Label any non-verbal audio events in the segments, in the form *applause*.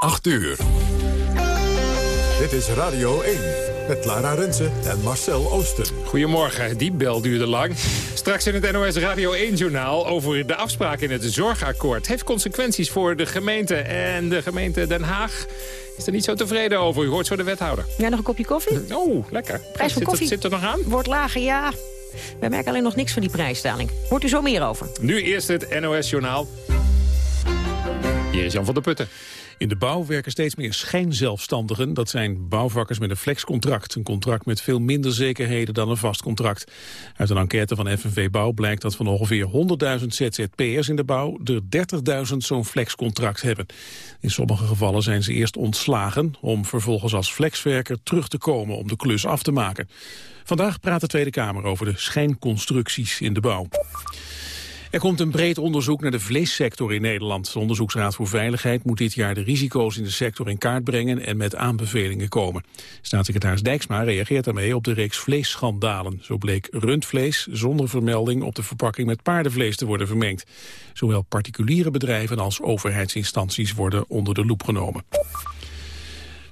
8 uur. Dit is Radio 1 met Lara Rensen en Marcel Oosten. Goedemorgen, die bel duurde lang. Straks in het NOS Radio 1-journaal over de afspraak in het zorgakkoord. Heeft consequenties voor de gemeente en de gemeente Den Haag is er niet zo tevreden over. U hoort zo de wethouder. Ja, nog een kopje koffie? Oh, lekker. Prijs van zit, koffie. zit er nog aan? Wordt lager, ja. Wij merken alleen nog niks van die prijsdaling. Hoort u zo meer over? Nu eerst het NOS-journaal. Hier is Jan van der Putten. In de bouw werken steeds meer schijnzelfstandigen. Dat zijn bouwvakkers met een flexcontract. Een contract met veel minder zekerheden dan een vast contract. Uit een enquête van FNV Bouw blijkt dat van ongeveer 100.000 ZZP'ers in de bouw... er 30.000 zo'n flexcontract hebben. In sommige gevallen zijn ze eerst ontslagen... om vervolgens als flexwerker terug te komen om de klus af te maken. Vandaag praat de Tweede Kamer over de schijnconstructies in de bouw. Er komt een breed onderzoek naar de vleessector in Nederland. De Onderzoeksraad voor Veiligheid moet dit jaar de risico's in de sector in kaart brengen en met aanbevelingen komen. Staatssecretaris Dijksma reageert daarmee op de reeks vleesschandalen. Zo bleek rundvlees zonder vermelding op de verpakking met paardenvlees te worden vermengd. Zowel particuliere bedrijven als overheidsinstanties worden onder de loep genomen.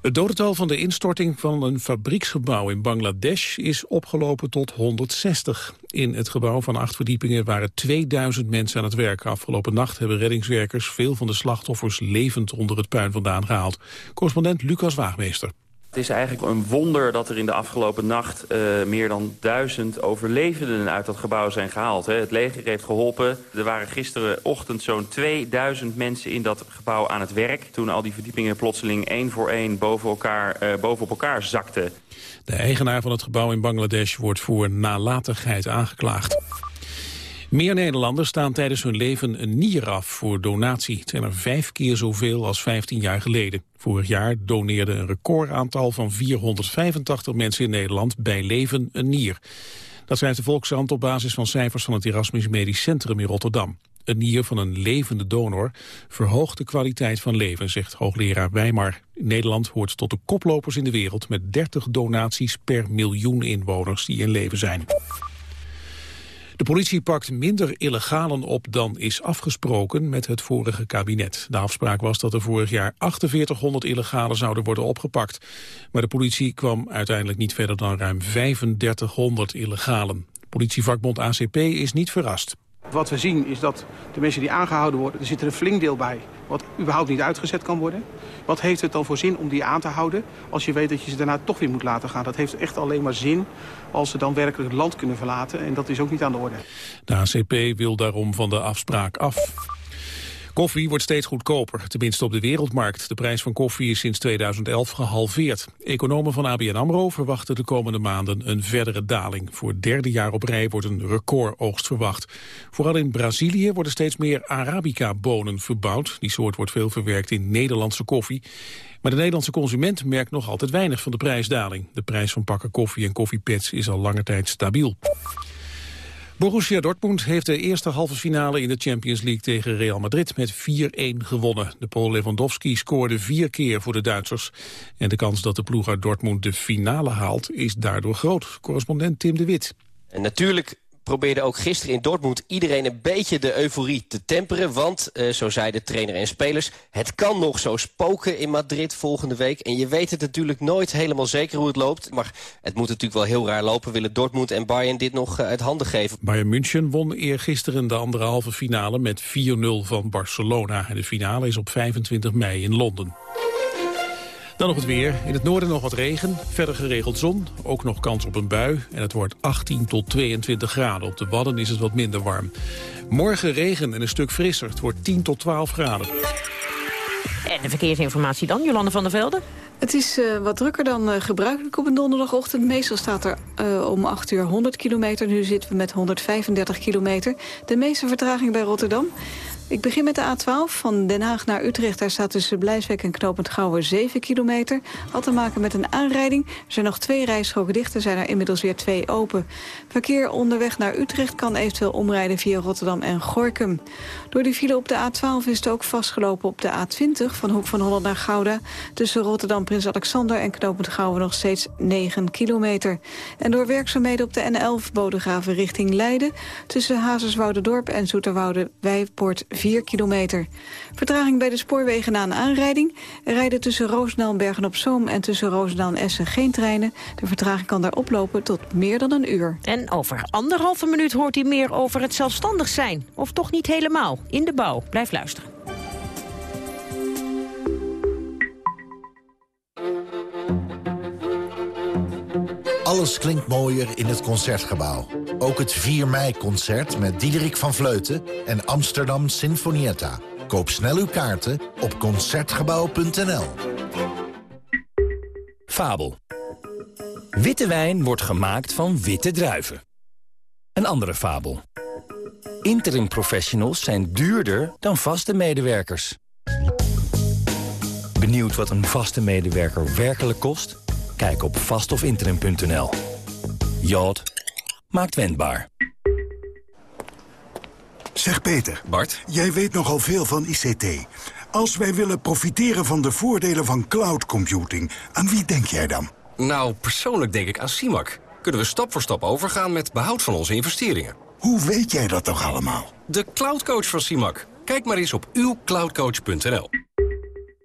Het dodental van de instorting van een fabrieksgebouw in Bangladesh is opgelopen tot 160. In het gebouw van acht verdiepingen waren 2000 mensen aan het werk. Afgelopen nacht hebben reddingswerkers veel van de slachtoffers levend onder het puin vandaan gehaald. Correspondent Lucas Waagmeester. Het is eigenlijk een wonder dat er in de afgelopen nacht uh, meer dan duizend overlevenden uit dat gebouw zijn gehaald. Hè. Het leger heeft geholpen. Er waren gisterenochtend zo'n 2000 mensen in dat gebouw aan het werk. Toen al die verdiepingen plotseling één voor één boven, elkaar, uh, bovenop elkaar zakten. De eigenaar van het gebouw in Bangladesh wordt voor nalatigheid aangeklaagd. Meer Nederlanders staan tijdens hun leven een nier af voor donatie. Het zijn er vijf keer zoveel als 15 jaar geleden. Vorig jaar doneerde een recordaantal van 485 mensen in Nederland bij leven een nier. Dat schrijft de Volkskrant op basis van cijfers van het Erasmus Medisch Centrum in Rotterdam. Een nier van een levende donor verhoogt de kwaliteit van leven, zegt hoogleraar Weimar. Nederland hoort tot de koplopers in de wereld met 30 donaties per miljoen inwoners die in leven zijn. De politie pakt minder illegalen op dan is afgesproken met het vorige kabinet. De afspraak was dat er vorig jaar 4800 illegalen zouden worden opgepakt. Maar de politie kwam uiteindelijk niet verder dan ruim 3500 illegalen. Politievakbond ACP is niet verrast. Wat we zien is dat de mensen die aangehouden worden, er zit er een flink deel bij wat überhaupt niet uitgezet kan worden. Wat heeft het dan voor zin om die aan te houden als je weet dat je ze daarna toch weer moet laten gaan? Dat heeft echt alleen maar zin als ze dan werkelijk het land kunnen verlaten en dat is ook niet aan de orde. De ACP wil daarom van de afspraak af. Koffie wordt steeds goedkoper, tenminste op de wereldmarkt. De prijs van koffie is sinds 2011 gehalveerd. Economen van ABN AMRO verwachten de komende maanden een verdere daling. Voor het derde jaar op rij wordt een recordoogst verwacht. Vooral in Brazilië worden steeds meer Arabica-bonen verbouwd. Die soort wordt veel verwerkt in Nederlandse koffie. Maar de Nederlandse consument merkt nog altijd weinig van de prijsdaling. De prijs van pakken koffie en koffiepads is al lange tijd stabiel. Borussia Dortmund heeft de eerste halve finale in de Champions League tegen Real Madrid met 4-1 gewonnen. De Pool Lewandowski scoorde vier keer voor de Duitsers. En de kans dat de ploeg uit Dortmund de finale haalt is daardoor groot. Correspondent Tim de Wit. En natuurlijk probeerde ook gisteren in Dortmund iedereen een beetje de euforie te temperen. Want, uh, zo zeiden trainer en spelers, het kan nog zo spoken in Madrid volgende week. En je weet het natuurlijk nooit helemaal zeker hoe het loopt. Maar het moet natuurlijk wel heel raar lopen. Willen Dortmund en Bayern dit nog uh, uit handen geven? Bayern München won eergisteren de andere halve finale met 4-0 van Barcelona. En de finale is op 25 mei in Londen. Dan nog het weer. In het noorden nog wat regen, verder geregeld zon. Ook nog kans op een bui en het wordt 18 tot 22 graden. Op de Wadden is het wat minder warm. Morgen regen en een stuk frisser. Het wordt 10 tot 12 graden. En de verkeersinformatie dan, Jolande van der Velde? Het is uh, wat drukker dan uh, gebruikelijk op een donderdagochtend. Meestal staat er uh, om 8 uur 100 kilometer. Nu zitten we met 135 kilometer. De meeste vertraging bij Rotterdam. Ik begin met de A12 van Den Haag naar Utrecht. Daar staat tussen Blijswijk en Knopend Gouwen 7 kilometer. Had te maken met een aanrijding. Er zijn nog twee rijstroken dicht. Er zijn er inmiddels weer twee open. Verkeer onderweg naar Utrecht kan eventueel omrijden via Rotterdam en Gorkum. Door die file op de A12 is het ook vastgelopen op de A20... van Hoek van Holland naar Gouda. Tussen Rotterdam, Prins Alexander en Knopend Gouwen nog steeds 9 kilometer. En door werkzaamheden op de N11 Bodegraven richting Leiden... tussen Hazerswoude-dorp en Zoeterwoude-Wijpoort 4 kilometer. Vertraging bij de spoorwegen na een aanrijding. Rijden tussen Roosendaal en Bergen-op-Zoom en tussen Roosendaal en Essen geen treinen. De vertraging kan daar oplopen tot meer dan een uur. En over anderhalve minuut hoort hij meer over het zelfstandig zijn. Of toch niet helemaal. In de bouw. Blijf luisteren. Alles klinkt mooier in het Concertgebouw. Ook het 4 mei-concert met Diederik van Vleuten en Amsterdam Sinfonietta. Koop snel uw kaarten op Concertgebouw.nl. Fabel. Witte wijn wordt gemaakt van witte druiven. Een andere fabel. Interim professionals zijn duurder dan vaste medewerkers. Benieuwd wat een vaste medewerker werkelijk kost? Kijk op vastofinterim.nl. Jod maakt wendbaar. Zeg Peter. Bart? Jij weet nogal veel van ICT. Als wij willen profiteren van de voordelen van cloud computing, aan wie denk jij dan? Nou, persoonlijk denk ik aan CIMAC. Kunnen we stap voor stap overgaan met behoud van onze investeringen. Hoe weet jij dat toch allemaal? De cloudcoach van CIMAC. Kijk maar eens op uwcloudcoach.nl.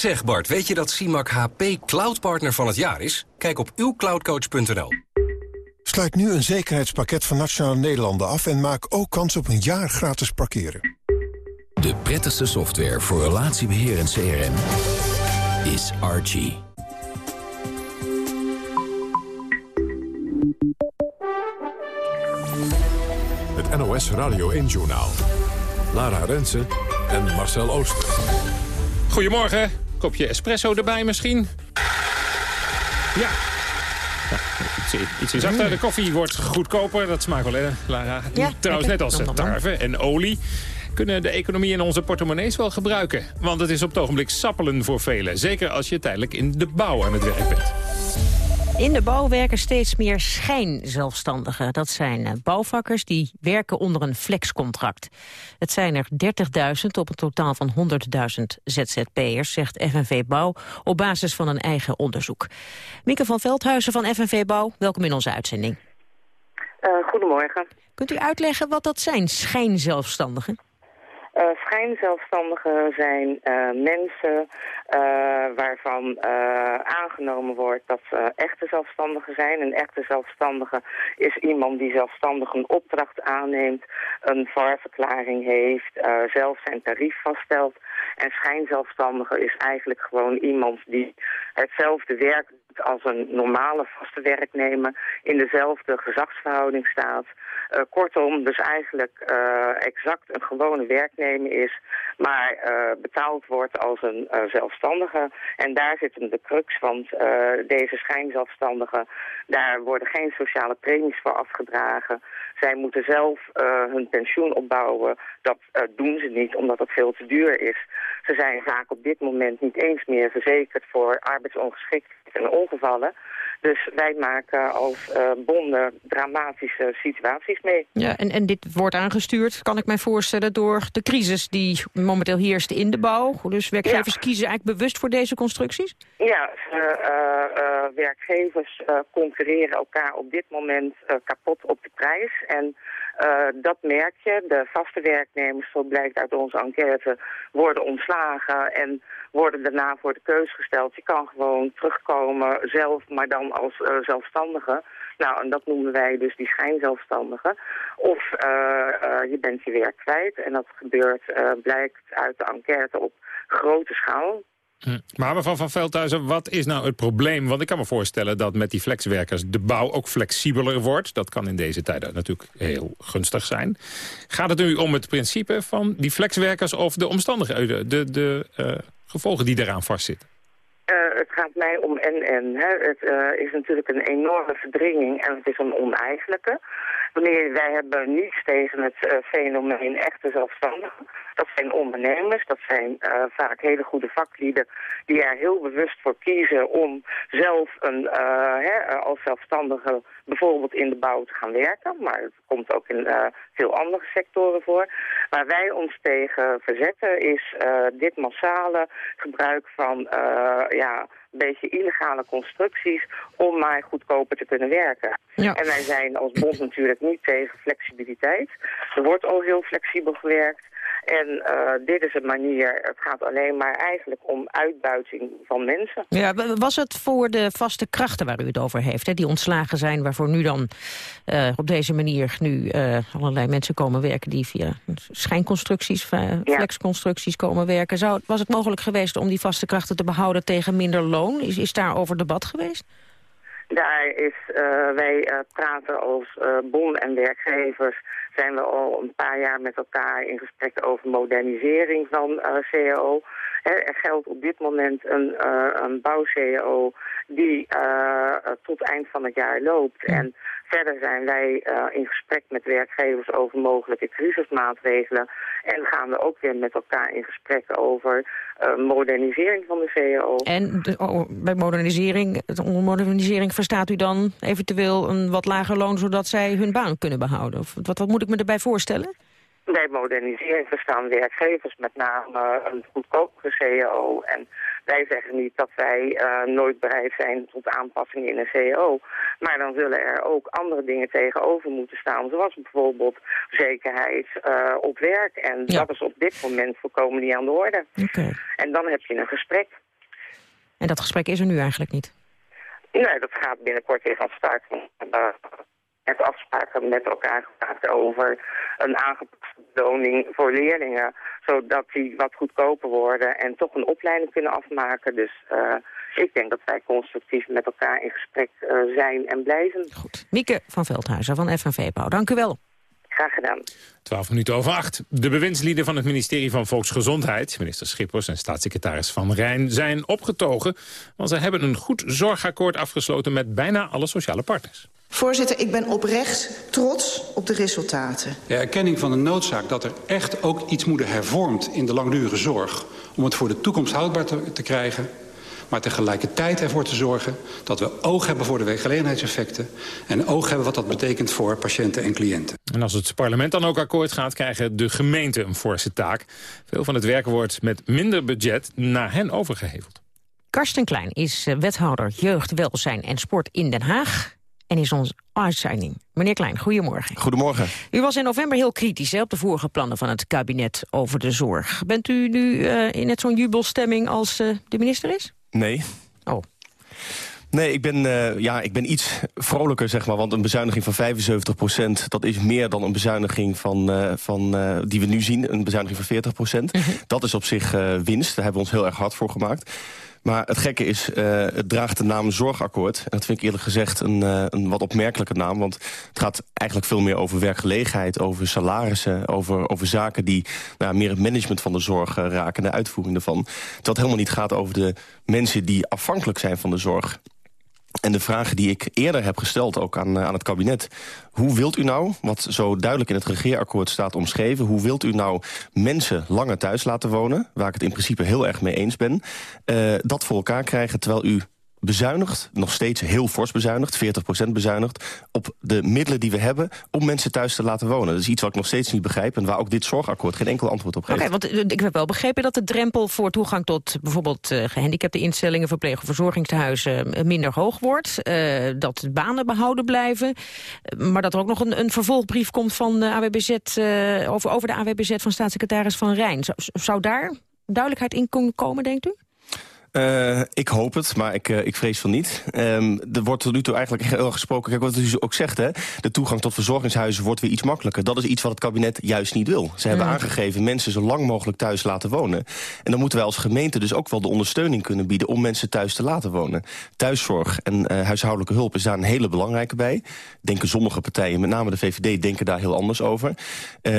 Zeg Bart, weet je dat CIMAC HP Cloud Partner van het jaar is? Kijk op uwcloudcoach.nl. Sluit nu een zekerheidspakket van Nationale Nederlanden af... en maak ook kans op een jaar gratis parkeren. De prettigste software voor relatiebeheer en CRM is Archie. Het NOS Radio 1-journaal. Lara Rensen en Marcel Ooster. Goedemorgen. Kopje espresso erbij misschien? Ja. ja iets, iets zachter. De koffie wordt goedkoper. Dat smaakt wel, hè, Lara? Ja, Trouwens, net als nom. tarwe en olie kunnen de economie en onze portemonnees wel gebruiken. Want het is op het ogenblik sappelen voor velen. Zeker als je tijdelijk in de bouw aan het werk bent. In de bouw werken steeds meer schijnzelfstandigen. Dat zijn eh, bouwvakkers die werken onder een flexcontract. Het zijn er 30.000 op een totaal van 100.000 ZZP'ers, zegt FNV Bouw, op basis van een eigen onderzoek. Mieke van Veldhuizen van FNV Bouw, welkom in onze uitzending. Uh, goedemorgen. Kunt u uitleggen wat dat zijn, schijnzelfstandigen? Uh, schijnzelfstandigen zijn uh, mensen uh, waarvan aangenomen wordt dat ze echte zelfstandigen zijn. Een echte zelfstandige is iemand die zelfstandig een opdracht aanneemt, een VAR-verklaring heeft, zelf zijn tarief vaststelt. En schijnzelfstandige is eigenlijk gewoon iemand die hetzelfde werk doet als een normale vaste werknemer, in dezelfde gezagsverhouding staat. Uh, kortom, dus eigenlijk uh, exact een gewone werknemer is, maar uh, betaald wordt als een zelfstandige. En daar zit hem de crux, want deze schijnzelfstandigen, daar worden geen sociale premies voor afgedragen. Zij moeten zelf hun pensioen opbouwen. Dat doen ze niet, omdat het veel te duur is. Ze zijn vaak op dit moment niet eens meer verzekerd voor arbeidsongeschiktheid en ongevallen. Dus wij maken als uh, bonden dramatische situaties mee. Ja, en, en dit wordt aangestuurd, kan ik mij voorstellen, door de crisis die momenteel heerst in de bouw. Dus werkgevers ja. kiezen eigenlijk bewust voor deze constructies? Ja, uh, uh, werkgevers concurreren elkaar op dit moment kapot op de prijs. En uh, dat merk je. De vaste werknemers, zo blijkt uit onze enquête, worden ontslagen en worden daarna voor de keus gesteld. Je kan gewoon terugkomen zelf, maar dan als uh, zelfstandige. Nou, en dat noemen wij dus die schijnzelfstandigen. Of uh, je bent je werk kwijt en dat gebeurt, blijkt uit de enquête op grote schaal. Hm. Maar mevrouw van Veldhuizen, wat is nou het probleem? Want ik kan me voorstellen dat met die flexwerkers de bouw ook flexibeler wordt. Dat kan in deze tijden natuurlijk heel gunstig zijn. Gaat het nu om het principe van die flexwerkers of de omstandigheden, de, de uh, gevolgen die daaraan vastzitten? Uh, het gaat mij om en-en. Het uh, is natuurlijk een enorme verdringing en het is een oneigenlijke. Wanneer wij hebben niets tegen het uh, fenomeen echte zelfstandigen. Dat zijn ondernemers, dat zijn uh, vaak hele goede vaklieden die er heel bewust voor kiezen om zelf een, uh, hè, als zelfstandige bijvoorbeeld in de bouw te gaan werken. Maar het komt ook in veel andere sectoren voor. Waar wij ons tegen verzetten is dit massale gebruik van ja, een beetje illegale constructies om maar goedkoper te kunnen werken. Ja. En wij zijn als bond natuurlijk niet tegen flexibiliteit. Er wordt al heel flexibel gewerkt. En uh, dit is een manier, het gaat alleen maar eigenlijk om uitbuiting van mensen. Ja, was het voor de vaste krachten waar u het over heeft, hè, die ontslagen zijn... waarvoor nu dan uh, op deze manier nu uh, allerlei mensen komen werken... die via schijnconstructies, flexconstructies komen werken. Zou, was het mogelijk geweest om die vaste krachten te behouden tegen minder loon? Is, is daar over debat geweest? Daar is, wij praten als bon en werkgevers zijn we al een paar jaar met elkaar in gesprek over modernisering van CAO. Er geldt op dit moment een, een bouw-CAO die tot eind van het jaar loopt. En verder zijn wij in gesprek met werkgevers over mogelijke crisismaatregelen. En gaan we ook weer met elkaar in gesprek over modernisering van de CAO. En de, oh, bij modernisering, onder modernisering verstaat u dan eventueel een wat lager loon... zodat zij hun baan kunnen behouden? Of wat, wat moet ik me erbij voorstellen? Bij modernisering verstaan werkgevers met name een goedkopere CAO. En wij zeggen niet dat wij uh, nooit bereid zijn tot aanpassingen in een CAO. Maar dan zullen er ook andere dingen tegenover moeten staan. Zoals bijvoorbeeld zekerheid uh, op werk. En ja. dat is op dit moment volkomen niet aan de orde. Okay. En dan heb je een gesprek. En dat gesprek is er nu eigenlijk niet? Nee, dat gaat binnenkort weer van start. Uh, met afspraken met elkaar gemaakt over een aangepaste beloning voor leerlingen. Zodat die wat goedkoper worden en toch een opleiding kunnen afmaken. Dus uh, ik denk dat wij constructief met elkaar in gesprek uh, zijn en blijven. Goed. Mieke van Veldhuizen van FNV Bouw, dank u wel. Graag gedaan. 12 minuten over acht. De bewindslieden van het ministerie van Volksgezondheid... minister Schippers en staatssecretaris Van Rijn zijn opgetogen... want ze hebben een goed zorgakkoord afgesloten... met bijna alle sociale partners. Voorzitter, ik ben oprecht trots op de resultaten. De erkenning van de noodzaak dat er echt ook iets moet hervormd... in de langdurige zorg om het voor de toekomst houdbaar te, te krijgen maar tegelijkertijd ervoor te zorgen dat we oog hebben voor de werkgelegenheidseffecten... en oog hebben wat dat betekent voor patiënten en cliënten. En als het parlement dan ook akkoord gaat, krijgen de gemeenten een forse taak. Veel van het werk wordt met minder budget naar hen overgeheveld. Karsten Klein is eh, wethouder jeugd, welzijn en sport in Den Haag en is onze uitzending. Meneer Klein, goedemorgen. Goedemorgen. U was in november heel kritisch hè, op de vorige plannen van het kabinet over de zorg. Bent u nu uh, in net zo'n jubelstemming als uh, de minister is? Nee. Oh. Nee, ik ben, uh, ja, ik ben iets vrolijker, zeg maar. Want een bezuiniging van 75 procent... dat is meer dan een bezuiniging van, uh, van, uh, die we nu zien. Een bezuiniging van 40 procent. Mm -hmm. Dat is op zich winst. Daar hebben we ons heel erg hard voor gemaakt. Maar het gekke is, uh, het draagt de naam Zorgakkoord. En dat vind ik eerlijk gezegd een, uh, een wat opmerkelijke naam. Want het gaat eigenlijk veel meer over werkgelegenheid, over salarissen... over, over zaken die nou, meer het management van de zorg uh, raken... de uitvoering ervan. Het helemaal niet gaat over de mensen die afhankelijk zijn van de zorg. En de vragen die ik eerder heb gesteld, ook aan, aan het kabinet... hoe wilt u nou, wat zo duidelijk in het regeerakkoord staat omschreven... hoe wilt u nou mensen langer thuis laten wonen... waar ik het in principe heel erg mee eens ben... Uh, dat voor elkaar krijgen terwijl u bezuinigt, nog steeds heel fors bezuinigt, 40% bezuinigt, op de middelen die we hebben om mensen thuis te laten wonen. Dat is iets wat ik nog steeds niet begrijp en waar ook dit zorgakkoord geen enkel antwoord op geeft. Oké, want ik heb wel begrepen dat de drempel voor toegang tot bijvoorbeeld uh, gehandicapte instellingen, verpleeg- verzorgingshuizen minder hoog wordt, uh, dat banen behouden blijven, maar dat er ook nog een, een vervolgbrief komt van de AWBZ, over, over de AWBZ van staatssecretaris Van Rijn. Zou daar duidelijkheid in kunnen komen, denkt u? Uh, ik hoop het, maar ik, uh, ik vrees van niet. Um, er wordt tot nu toe eigenlijk heel erg gesproken... Kijk, wat u ook zegt, hè, de toegang tot verzorgingshuizen wordt weer iets makkelijker. Dat is iets wat het kabinet juist niet wil. Ze hebben aangegeven mensen zo lang mogelijk thuis laten wonen. En dan moeten wij als gemeente dus ook wel de ondersteuning kunnen bieden... om mensen thuis te laten wonen. Thuiszorg en uh, huishoudelijke hulp is daar een hele belangrijke bij. Denken sommige partijen, met name de VVD, denken daar heel anders over.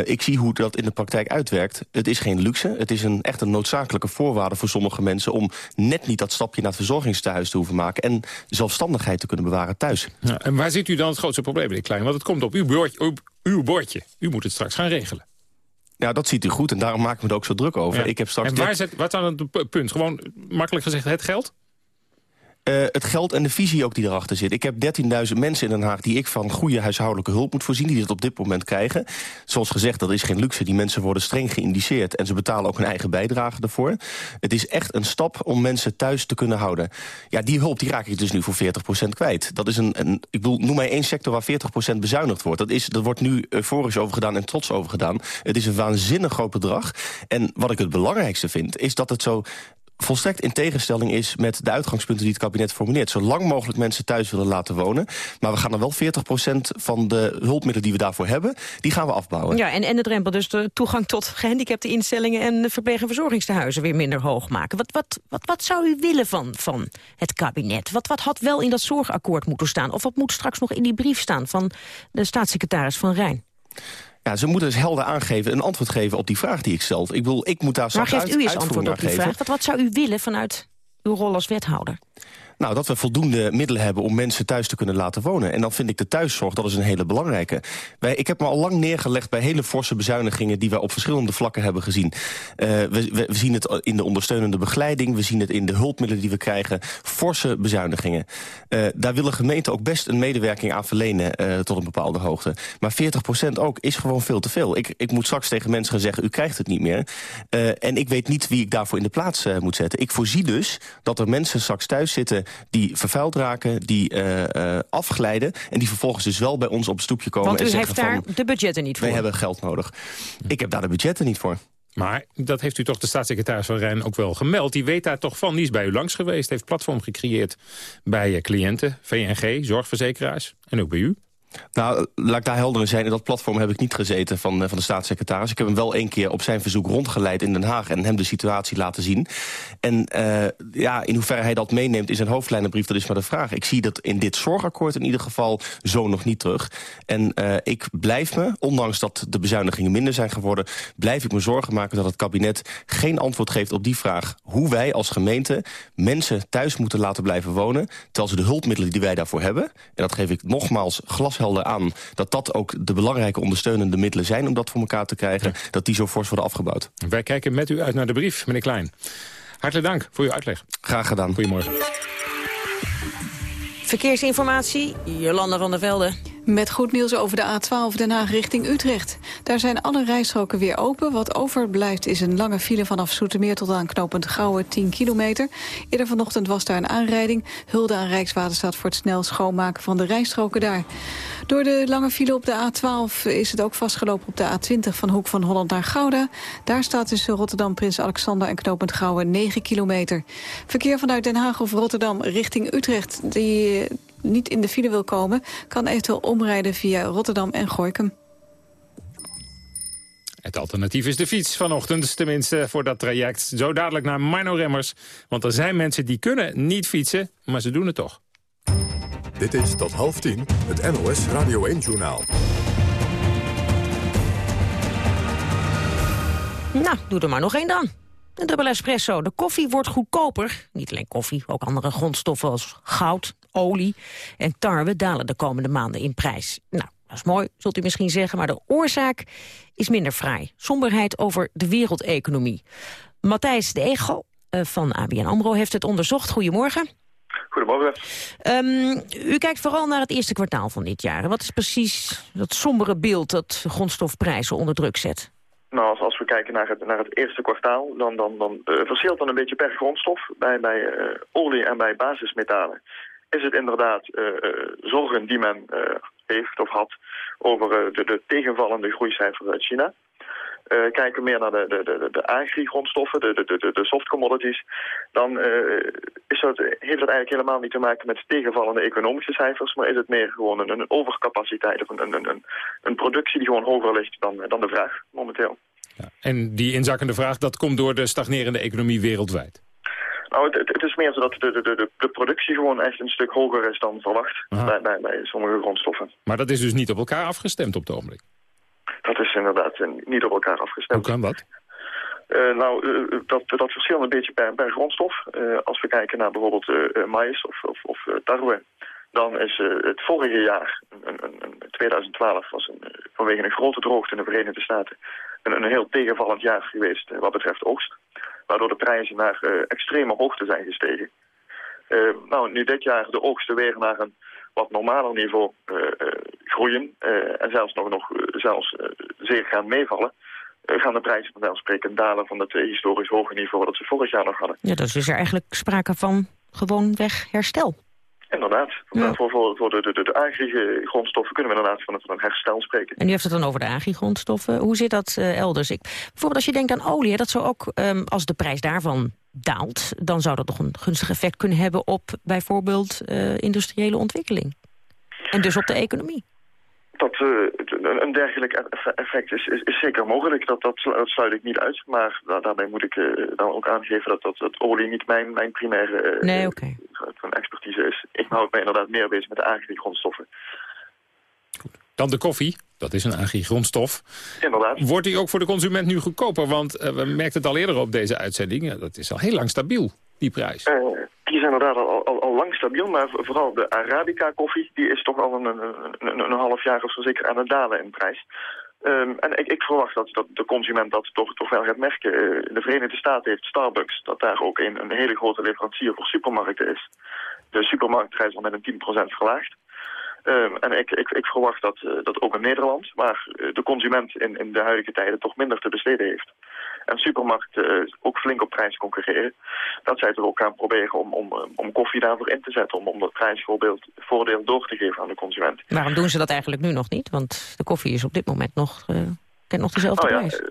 ik zie hoe dat in de praktijk uitwerkt. Het is geen luxe, het is een, echt een noodzakelijke voorwaarde voor sommige mensen... om net niet dat stapje naar het verzorgingstehuis te hoeven maken... en zelfstandigheid te kunnen bewaren thuis. Ja, en waar zit u dan het grootste probleem, meneer Klein? Want het komt op uw bordje. Op uw bordje. U moet het straks gaan regelen. Ja, dat ziet u goed en daarom maak ik me er ook zo druk over. Ja. Ik heb straks en waar zit, wat dan het punt? Gewoon, makkelijk gezegd, het geld? Uh, het geld en de visie ook die erachter zit. Ik heb 13.000 mensen in Den Haag die ik van goede huishoudelijke hulp moet voorzien... die dat op dit moment krijgen. Zoals gezegd, dat is geen luxe. Die mensen worden streng geïndiceerd... en ze betalen ook hun eigen bijdrage ervoor. Het is echt een stap om mensen thuis te kunnen houden. Ja, die hulp die raak ik dus nu voor 40% kwijt. Dat is een, ik bedoel, noem mij één sector waar 40% bezuinigd wordt. Dat, is, dat wordt nu euforisch over gedaan en trots over gedaan. Het is een waanzinnig groot bedrag. En wat ik het belangrijkste vind, is dat het zo volstrekt in tegenstelling is met de uitgangspunten die het kabinet formuleert. Zo lang mogelijk mensen thuis willen laten wonen. Maar we gaan dan wel 40% van de hulpmiddelen die we daarvoor hebben, die gaan we afbouwen. Ja, en, en de drempel dus de toegang tot gehandicapte instellingen en verpleeg- en verzorgingstehuizen weer minder hoog maken. Wat, wat, wat, wat zou u willen van, van het kabinet? Wat, wat had wel in dat zorgakkoord moeten staan? Of wat moet straks nog in die brief staan van de staatssecretaris Van Rijn? Ja, ze moeten dus helder aangeven, een antwoord geven op die vraag die ik stel. Ik bedoel, ik moet daar straks geeft uit, u eens antwoord op die geven. vraag? Wat, wat zou u willen vanuit uw rol als wethouder? Nou, dat we voldoende middelen hebben om mensen thuis te kunnen laten wonen. En dan vind ik de thuiszorg, dat is een hele belangrijke. Wij, ik heb me al lang neergelegd bij hele forse bezuinigingen... die we op verschillende vlakken hebben gezien. Uh, we, we, zien het in de ondersteunende begeleiding... we zien het in de hulpmiddelen die we krijgen. Forse bezuinigingen. Uh, daar willen gemeenten ook best een medewerking aan verlenen... Uh, tot een bepaalde hoogte. Maar 40% ook is gewoon veel te veel. Ik, ik moet straks tegen mensen gaan zeggen, u krijgt het niet meer. en ik weet niet wie ik daarvoor in de plaats moet zetten. Ik voorzie dus dat er mensen straks thuis zitten die vervuild raken, die uh, uh, afglijden... en die vervolgens dus wel bij ons op het stoepje komen Want u en heeft daar van, de budgetten niet voor. wij hebben geld nodig. Ik heb daar de budgetten niet voor. Maar dat heeft u toch de staatssecretaris van Rijn ook wel gemeld. Die weet daar toch van. Die is bij u langs geweest. Heeft platform gecreëerd bij cliënten, VNG, zorgverzekeraars en ook bij u. Nou, laat ik daar helder in zijn. In dat platform heb ik niet gezeten van, uh, van de staatssecretaris. Ik heb hem wel één keer op zijn verzoek rondgeleid in Den Haag... en hem de situatie laten zien. En uh, ja, in hoeverre hij dat meeneemt in zijn hoofdlijnenbrief... dat is maar de vraag. Ik zie dat in dit zorgakkoord in ieder geval zo nog niet terug. En uh, ik blijf me, ondanks dat de bezuinigingen minder zijn geworden... blijf ik me zorgen maken dat het kabinet geen antwoord geeft op die vraag... hoe wij als gemeente mensen thuis moeten laten blijven wonen... terwijl ze de hulpmiddelen die wij daarvoor hebben... en dat geef ik nogmaals glas helder aan... dat dat ook de belangrijke ondersteunende middelen zijn om dat voor elkaar te krijgen... Ja. dat die zo fors worden afgebouwd. Wij kijken met u uit naar de brief, meneer Klein. Hartelijk dank voor uw uitleg. Graag gedaan. Goedemorgen. Verkeersinformatie, Jolanda van der Velde. Met goed nieuws over de A12 Den Haag richting Utrecht. Daar zijn alle rijstroken weer open. Wat overblijft is een lange file vanaf Soetermeer tot aan knooppunt Gouwen 10 kilometer. Eerder vanochtend was daar een aanrijding. Hulde aan Rijkswaterstaat voor het snel schoonmaken van de rijstroken daar. Door de lange file op de A12 is het ook vastgelopen op de A20 van Hoek van Holland naar Gouda. Daar staat tussen Rotterdam, Prins Alexander en knooppunt Gouwen 9 kilometer. Verkeer vanuit Den Haag of Rotterdam richting Utrecht... die niet in de file wil komen, kan eventueel omrijden via Rotterdam en Gorkum. Het alternatief is de fiets vanochtend, tenminste voor dat traject. Zo dadelijk naar Mino Remmers, want er zijn mensen die kunnen niet fietsen, maar ze doen het toch. Dit is tot half tien het NOS Radio 1-journaal. Nou, doe er maar nog één dan. Een dubbel espresso. De koffie wordt goedkoper. Niet alleen koffie, ook andere grondstoffen als goud, olie en tarwe dalen de komende maanden in prijs. Nou, dat is mooi, zult u misschien zeggen, maar de oorzaak is minder fraai. Somberheid over de wereldeconomie. Matthijs de Egel uh, van ABN AMRO heeft het onderzocht. Goedemorgen. Goedemorgen. Um, u kijkt vooral naar het eerste kwartaal van dit jaar. Wat is precies dat sombere beeld dat grondstofprijzen onder druk zet? Nou, als, als we kijken naar het, naar het eerste kwartaal, dan, dan, dan uh, verschilt dan een beetje per grondstof. Bij, bij uh, olie en bij basismetalen is het inderdaad uh, zorgen die men heeft of had over de, de tegenvallende groeicijfers uit China. Uh, kijken meer naar de, de, de, de agri-grondstoffen, de, de, de, de soft commodities, dan is heeft dat eigenlijk helemaal niet te maken met tegenvallende economische cijfers, maar is het meer gewoon een, een overcapaciteit of een, een, een, een productie die gewoon hoger ligt dan, dan de vraag momenteel. Ja, en die inzakkende vraag, dat komt door de stagnerende economie wereldwijd? Nou, het, het, is meer zo dat de, de, de, de productie gewoon echt een stuk hoger is dan verwacht bij, bij, bij sommige grondstoffen. Maar dat is dus niet op elkaar afgestemd op het ogenblik? Dat is inderdaad niet op elkaar afgestemd. Hoe kan dat? Uh, nou, uh, dat, dat verschilt een beetje per, per grondstof. Uh, als we kijken naar bijvoorbeeld maïs of, of, of tarwe, dan is het vorige jaar, een, een, een 2012, was een, vanwege een grote droogte in de Verenigde Staten een, een heel tegenvallend jaar geweest wat betreft oogst. Waardoor de prijzen naar extreme hoogte zijn gestegen. nou, nu dit jaar de oogsten weer naar een wat normaler niveau groeien en zelfs nog, nog zelfs zeer gaan meevallen gaan de prijzen vanzelfsprekend dalen van het historisch hoge niveau dat ze vorig jaar nog hadden. Ja, dus is er eigenlijk sprake van gewoonweg herstel. Inderdaad. Ja. Voor, voor, voor de, de, de, de agri-grondstoffen kunnen we inderdaad van, een herstel spreken. En u heeft het dan over de agri-grondstoffen. Hoe zit dat uh, elders? Ik, bijvoorbeeld als je denkt aan olie, dat zou ook, um, als de prijs daarvan daalt... dan zou dat toch een gunstig effect kunnen hebben op bijvoorbeeld uh, industriële ontwikkeling. En dus op de economie dat uh, een dergelijk effect is, is, is, zeker mogelijk. Dat, dat, sluit ik niet uit. Maar daarbij moet ik uh, dan ook aangeven dat, dat, dat olie niet mijn, mijn primaire uh, nee, okay. Expertise is. Ik houd me inderdaad meer bezig met de agri-grondstoffen. Dan de koffie. Dat is een agri-grondstof. Inderdaad. Wordt die ook voor de consument nu goedkoper? Want we merkten het al eerder op deze uitzending. Dat is al heel lang stabiel, die prijs die zijn inderdaad al, al, al, lang stabiel, maar vooral de Arabica-koffie... die is toch al een, een, een, een, half jaar of zo zeker aan het dalen in prijs. Um, en ik, ik, verwacht dat, de consument dat toch, toch wel gaat merken. In de Verenigde Staten heeft Starbucks, dat daar ook een, een hele grote leverancier voor supermarkten is... de supermarktprijs al met een 10% verlaagd. Um, en ik, ik, ik, verwacht dat, uh, dat ook in Nederland, maar uh, de consument in, in de huidige tijden toch minder te besteden heeft en supermarkten uh, ook flink op prijs concurreren. Dat zij er ook gaan proberen om, om, eh, om koffie daarvoor in te zetten. Om, om dat prijsvoordeel door te geven aan de consument. Waarom doen ze dat eigenlijk nu nog niet? Want de koffie is op dit moment nog, uh, kent nog dezelfde oh, ja, prijs.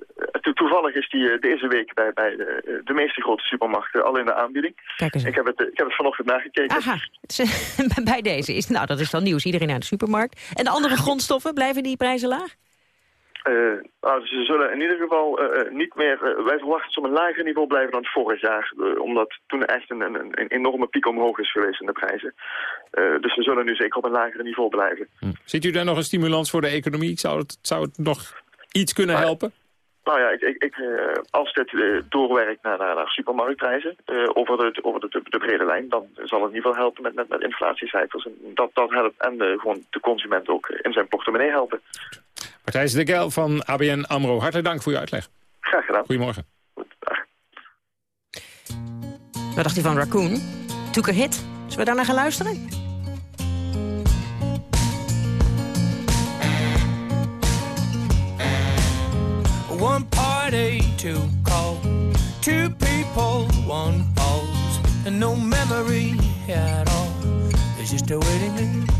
toevallig is die deze week bij, bij de, de, meeste grote supermarkten al in de aanbieding. Kijk eens. Ik heb het, ik heb het vanochtend nagekeken. Aha, *laughs* bij deze. Is, nou, dat is dan nieuws. Iedereen naar de supermarkt. En de andere grondstoffen, blijven die prijzen laag? Uh, nou, ze zullen in ieder geval uh, niet meer... Uh, wij verwachten ze op een lager niveau blijven dan vorig jaar. omdat toen echt een, een, een, enorme piek omhoog is geweest in de prijzen. dus ze zullen nu zeker op een lager niveau blijven. Hm. Ziet u daar nog een stimulans voor de economie? Zou het, zou het nog iets kunnen helpen? Nou ja, ik, ik, ik als dit doorwerkt naar, naar, naar supermarktprijzen over, de, over de, de, brede lijn... dan zal het in ieder geval helpen met, met, met inflatiecijfers. En dat, dat helpt en gewoon de consument ook in zijn portemonnee helpen. Martijs de Gel van ABN AMRO, hartelijk dank voor uw uitleg. Graag gedaan. Goedemorgen. Wat dacht u van Raccoon? Took a hit. Zullen we daar naar gaan luisteren? One party to call, two people, one pause, and no memory at all. There's just a waiting.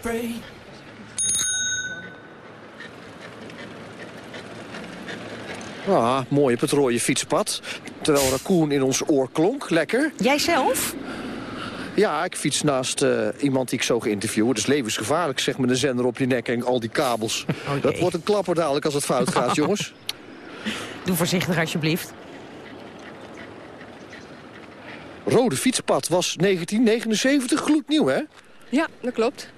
Free. Ah, mooi op het rode fietspad. Terwijl Raccoon in ons oor klonk. Lekker. Jij zelf? Ja, ik fiets naast eh, iemand die ik zo geïnterviewd. Dat is levensgevaarlijk, zeg met een zender op je nek en al die kabels. Dat wordt een klapper dadelijk als het fout gaat, *laughs* jongens. Doe voorzichtig alsjeblieft. Rode fietspad was 1979 gloednieuw, hè? Ja, dat klopt.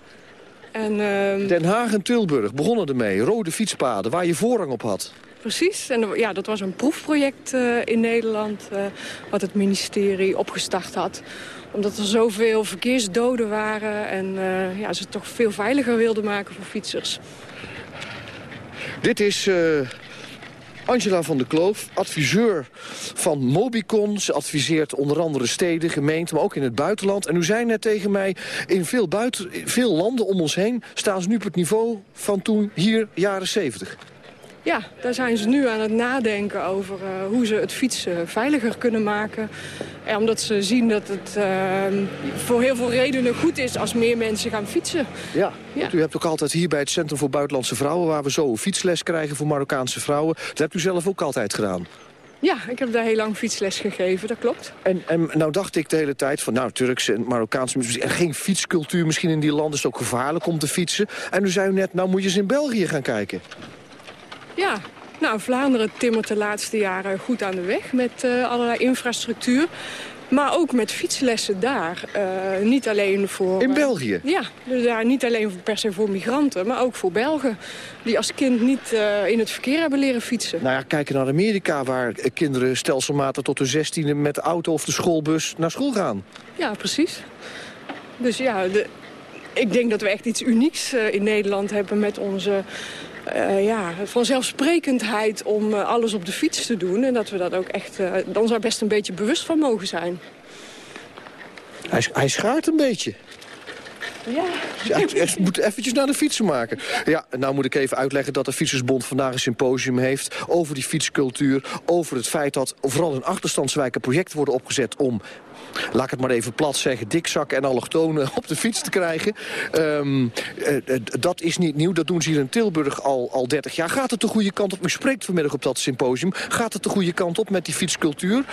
En, ehm, Den Haag en Tilburg begonnen ermee. Rode fietspaden, waar je voorrang op had. Precies. En ja, dat was een proefproject eh, in Nederland... eh, wat het ministerie opgestart had. Omdat er zoveel verkeersdoden waren... en eh, ja, ze het toch veel veiliger wilden maken voor fietsers. Dit is Angela van der Kloof, adviseur van Mobicon. Ze adviseert onder andere steden, gemeenten, maar ook in het buitenland. En u zei net tegen mij, in veel, buiten, veel landen om ons heen... staan ze nu op het niveau van toen, hier, jaren 70. Ja, daar zijn ze nu aan het nadenken over eh, hoe ze het fietsen veiliger kunnen maken. En omdat ze zien dat het eh, voor heel veel redenen goed is als meer mensen gaan fietsen. Ja, u hebt ook altijd hier bij het Centrum voor Buitenlandse Vrouwen... waar we zo fietsles krijgen voor Marokkaanse vrouwen. Dat hebt u zelf ook altijd gedaan. Ja, ik heb daar heel lang fietsles gegeven, dat klopt. En, en nou dacht ik de hele tijd van, nou, Turkse en Marokkaanse mensen... en geen fietscultuur misschien in die landen, is het ook gevaarlijk om te fietsen. En u zei u net, nou moet je eens in België gaan kijken. Ja, nou, Vlaanderen timmert de laatste jaren goed aan de weg met eh, allerlei infrastructuur. Maar ook met fietslessen daar. Eh, niet alleen voor... In eh, België? Ja, dus daar niet alleen per se voor migranten, maar ook voor Belgen. Die als kind niet in het verkeer hebben leren fietsen. Nou ja, kijken naar Amerika, waar kinderen stelselmatig tot de zestiende... met de auto of de schoolbus naar school gaan. Ja, precies. Dus ja, de, ik denk dat we echt iets unieks in Nederland hebben met onze... eh, ja, vanzelfsprekendheid om eh, alles op de fiets te doen. En dat we dat ook echt, dan daar best een beetje bewust van mogen zijn. Hij, hij schaart een beetje. Ja. Ja, hij moet eventjes naar de fietsen maken. Ja, nou moet ik even uitleggen dat de Fietsersbond vandaag een symposium heeft... over die fietscultuur, over het feit dat vooral in achterstandswijken projecten worden opgezet... om, laat ik het maar even plat zeggen, dikzakken en allochtonen op de fiets te krijgen. Ehm, eh, eh, dat is niet nieuw, dat doen ze hier in Tilburg al, al 30 jaar. Gaat het de goede kant op? U spreekt vanmiddag op dat symposium. Gaat het de goede kant op met die fietscultuur?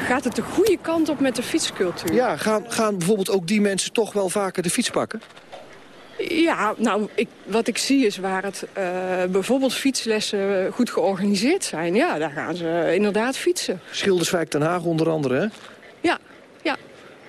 Gaat het de goede kant op met de fietscultuur? Ja, gaan, gaan bijvoorbeeld ook die mensen toch wel vaker de fiets pakken? Ja, nou, ik, wat ik zie is waar het eh, bijvoorbeeld fietslessen goed georganiseerd zijn. Ja, daar gaan ze inderdaad fietsen. Schilderswijk Den Haag onder andere, hè?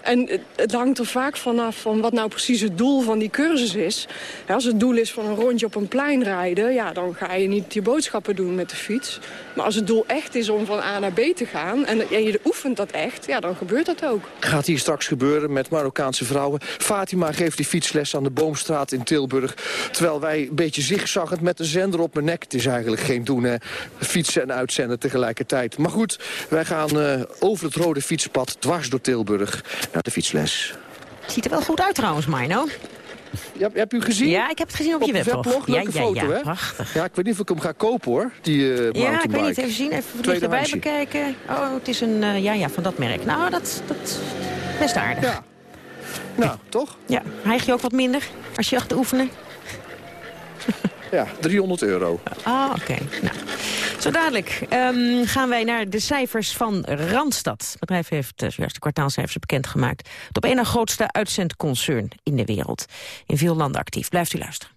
En het, hangt er vaak vanaf van wat nou precies het doel van die cursus is. Als het doel is van een rondje op een plein rijden... ja, dan ga je niet je boodschappen doen met de fiets. Maar als het doel echt is om van A naar B te gaan... en, je oefent dat echt, ja, dan gebeurt dat ook. Gaat hier straks gebeuren met Marokkaanse vrouwen. Fatima geeft die fietsles aan de Boomstraat in Tilburg. Terwijl wij een beetje zigzaggend met een zender op mijn nek... het is eigenlijk geen doen, hè. Fietsen en uitzenden tegelijkertijd. Maar goed, wij gaan eh, over het rode fietspad dwars door Tilburg naar de fietsles. Ziet er wel goed uit trouwens, Mino. Ja, heb u gezien? Ja, ik heb het gezien op, je weblog. weblog? Ja, Leuke ja, foto, ja, hè? prachtig. Ja, ik weet niet of ik hem ga kopen, hoor, die eh Ja, ik weet niet, even zien, even dichterbij Tweedehandsje. bekijken. Oh, het is een, eh, ja, ja, van dat merk. Nou, dat, dat is best aardig. Ja. Nou, toch? Ja, hijg je ook wat minder als je achter oefenen? Ja, 300 euro. Ah, oké. Nou. Zo dadelijk ehm, gaan wij naar de cijfers van Randstad. Het bedrijf heeft uh, juist de kwartaalcijfers bekendgemaakt. Het op één na grootste uitzendconcern in de wereld. In veel landen actief. Blijft u luisteren.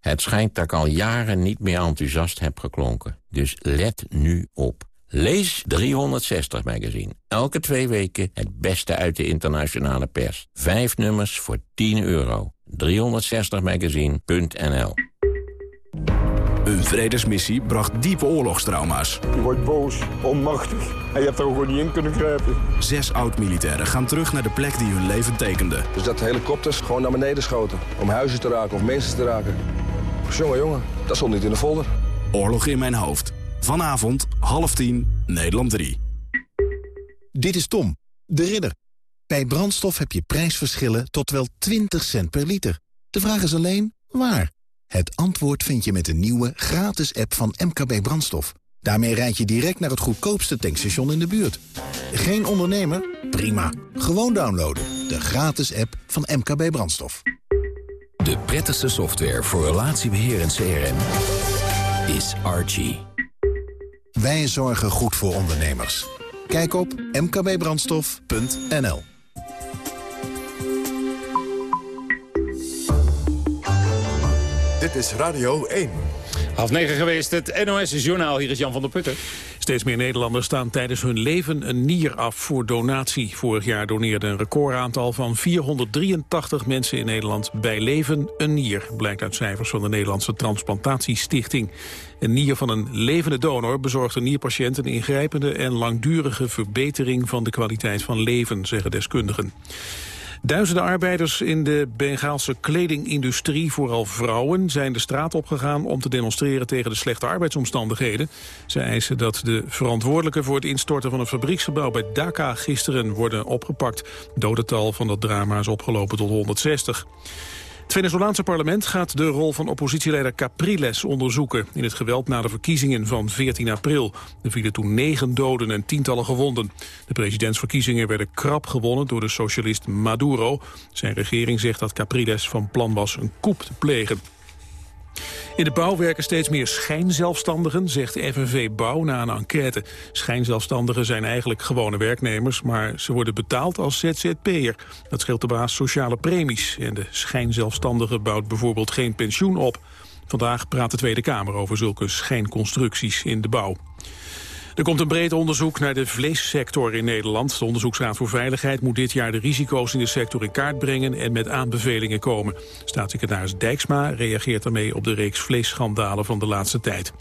Het schijnt dat ik al jaren niet meer enthousiast heb geklonken. Dus let nu op. Lees 360 Magazine. Elke twee weken het beste uit de internationale pers. Vijf nummers voor 10 euro. 360magazine.nl Een vredesmissie bracht diepe oorlogstrauma's. Je wordt boos, onmachtig en je hebt er gewoon niet in kunnen grijpen. Zes oud-militairen gaan terug naar de plek die hun leven tekende. Dus dat helikopters gewoon naar beneden schoten. Om huizen te raken of mensen te raken. Jongen, jongen, dat stond niet in de folder. Oorlog in mijn hoofd. Vanavond, half tien, Nederland 3. Dit is Tom, de ridder. Bij brandstof heb je prijsverschillen tot wel 20 cent per liter. De vraag is alleen, waar? Het antwoord vind je met de nieuwe gratis app van MKB Brandstof. Daarmee rijd je direct naar het goedkoopste tankstation in de buurt. Geen ondernemer? Prima. Gewoon downloaden. De gratis app van MKB Brandstof. De prettigste software voor relatiebeheer en CRM is Archie. Wij zorgen goed voor ondernemers. Kijk op mkbbrandstof.nl Dit is Radio 1. Half negen geweest, het NOS-journaal. Hier is Jan van der Putten. Steeds meer Nederlanders staan tijdens hun leven een nier af voor donatie. Vorig jaar doneerde een recordaantal van 483 mensen in Nederland bij leven een nier. Blijkt uit cijfers van de Nederlandse Transplantatiestichting. Een nier van een levende donor bezorgt een nierpatiënt een ingrijpende en langdurige verbetering van de kwaliteit van leven, zeggen deskundigen. Duizenden arbeiders in de Bengaalse kledingindustrie, vooral vrouwen, zijn de straat opgegaan om te demonstreren tegen de slechte arbeidsomstandigheden. Ze eisen dat de verantwoordelijken voor het instorten van een fabrieksgebouw bij Dhaka gisteren worden opgepakt. Dodental van dat drama is opgelopen tot 160. Het Venezolaanse parlement gaat de rol van oppositieleider Capriles onderzoeken... in het geweld na de verkiezingen van 14 april. Er vielen toen negen doden en tientallen gewonden. De presidentsverkiezingen werden krap gewonnen door de socialist Maduro. Zijn regering zegt dat Capriles van plan was een coup te plegen. In de bouw werken steeds meer schijnzelfstandigen, zegt FNV Bouw na een enquête. Schijnzelfstandigen zijn eigenlijk gewone werknemers, maar ze worden betaald als ZZP'er. Dat scheelt de baas sociale premies. En de schijnzelfstandige bouwt bijvoorbeeld geen pensioen op. Vandaag praat de Tweede Kamer over zulke schijnconstructies in de bouw. Er komt een breed onderzoek naar de vleessector in Nederland. De Onderzoeksraad voor Veiligheid moet dit jaar de risico's in de sector in kaart brengen en met aanbevelingen komen. Staatssecretaris Dijksma reageert daarmee op de reeks vleesschandalen van de laatste tijd.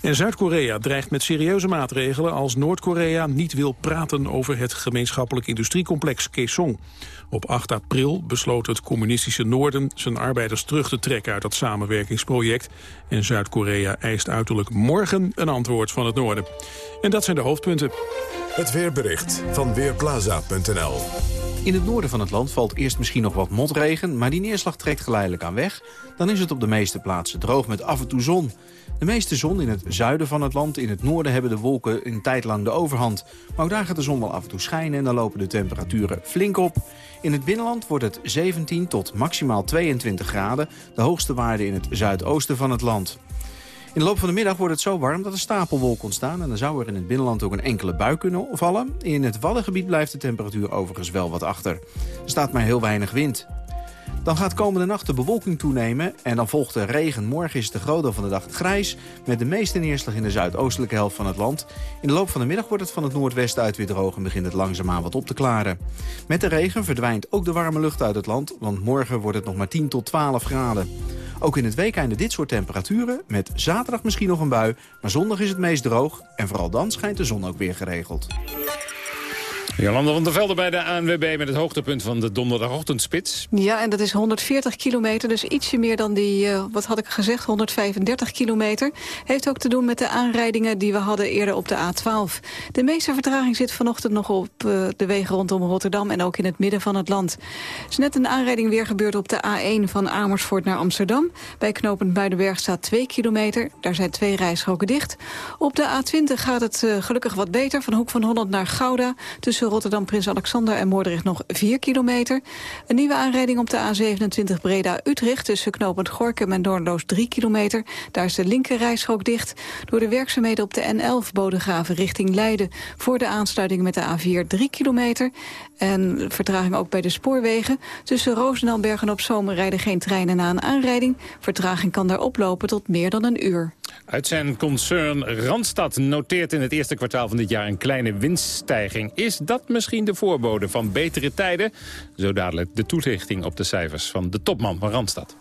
En Zuid-Korea dreigt met serieuze maatregelen als Noord-Korea niet wil praten over het gemeenschappelijk industriecomplex Kaesong. Op 8 april besloot het communistische Noorden zijn arbeiders terug te trekken uit dat samenwerkingsproject. En Zuid-Korea eist uiterlijk morgen een antwoord van het Noorden. En dat zijn de hoofdpunten. Het weerbericht van Weerplaza.nl In het noorden van het land valt eerst misschien nog wat motregen... maar die neerslag trekt geleidelijk aan weg. Dan is het op de meeste plaatsen droog met af en toe zon. De meeste zon in het zuiden van het land. In het noorden hebben de wolken een tijd lang de overhand. Maar ook daar gaat de zon wel af en toe schijnen... en dan lopen de temperaturen flink op. In het binnenland wordt het 17 tot maximaal 22 graden. De hoogste waarde in het zuidoosten van het land. In de loop van de middag wordt het zo warm dat er stapelwolken ontstaan... en dan zou er in het binnenland ook een enkele bui kunnen vallen. In het Waddengebied blijft de temperatuur overigens wel wat achter. Er staat maar heel weinig wind. Dan gaat komende nacht de bewolking toenemen en dan volgt de regen. Morgen is de groot van de dag grijs... met de meeste neerslag in de zuidoostelijke helft van het land. In de loop van de middag wordt het van het noordwesten uit weer droog... en begint het langzaamaan wat op te klaren. Met de regen verdwijnt ook de warme lucht uit het land... want morgen wordt het nog maar 10 tot 12 graden. Ook in het weekende dit soort temperaturen, met zaterdag misschien nog een bui... maar zondag is het meest droog en vooral dan schijnt de zon ook weer geregeld. Jolanda van der Velde bij de ANWB met het hoogtepunt van de donderdagochtendspits. Ja, en dat is 140 kilometer, dus ietsje meer dan die, uh, wat had ik gezegd, 135 kilometer. Heeft ook te doen met de aanrijdingen die we hadden eerder op de A12. De meeste vertraging zit vanochtend nog op uh, de wegen rondom Rotterdam en ook in het midden van het land. Er is net een aanrijding weer gebeurd op de A1 van Amersfoort naar Amsterdam. Bij knooppunt Muidenberg staat 2 kilometer, daar zijn twee rijstroken dicht. Op de A20 gaat het uh, gelukkig wat beter, van Hoek van Holland naar Gouda, tussen Rotterdam, Prins Alexander en Moordrecht nog 4 kilometer. Een nieuwe aanrijding op de A27 Breda-Utrecht... tussen knooppunt Gorkum en Doornloos 3 kilometer. Daar is de linkerrijstrook dicht. Door de werkzaamheden op de N11 Bodegraven richting Leiden... voor de aansluiting met de A4 3 kilometer. En vertraging ook bij de spoorwegen. Tussen Roosendaal Bergen op Zomer rijden geen treinen na een aanrijding. Vertraging kan daar oplopen tot meer dan een uur. Uit zijn concern Randstad noteert in het eerste kwartaal van dit jaar een kleine winststijging. Is dat misschien de voorbode van betere tijden? Zo dadelijk de toelichting op de cijfers van de topman van Randstad.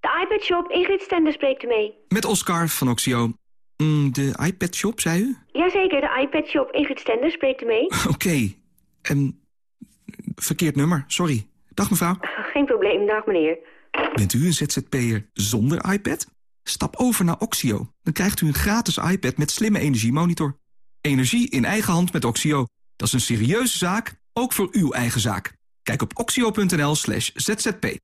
De iPad Shop, Ingrid Stender spreekt u mee. Met Oscar van Oxio. Mm, de iPad Shop, zei u? Jazeker, de iPad Shop, Ingrid Stender spreekt u mee. *laughs* Oké. Ehm, verkeerd nummer, sorry. Dag mevrouw. Geen probleem, dag meneer. Bent u een ZZP'er zonder iPad? Stap over naar Oxio. Dan krijgt u een gratis iPad met slimme energiemonitor. Energie in eigen hand met Oxio. Dat is een serieuze zaak, ook voor uw eigen zaak. Kijk op oxio.nl slash zzp.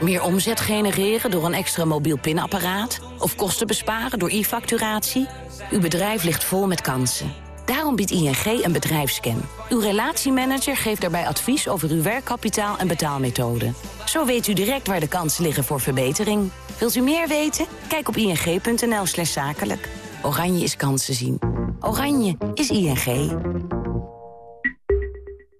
Meer omzet genereren door een extra mobiel pinapparaat? Of kosten besparen door e-facturatie? Uw bedrijf ligt vol met kansen. Daarom biedt ING een bedrijfscan. Uw relatiemanager geeft daarbij advies over uw werkkapitaal en betaalmethode. Zo weet u direct waar de kansen liggen voor verbetering. Wilt u meer weten? Kijk op ing.nl slash zakelijk. Oranje is kansen zien. Oranje is ING.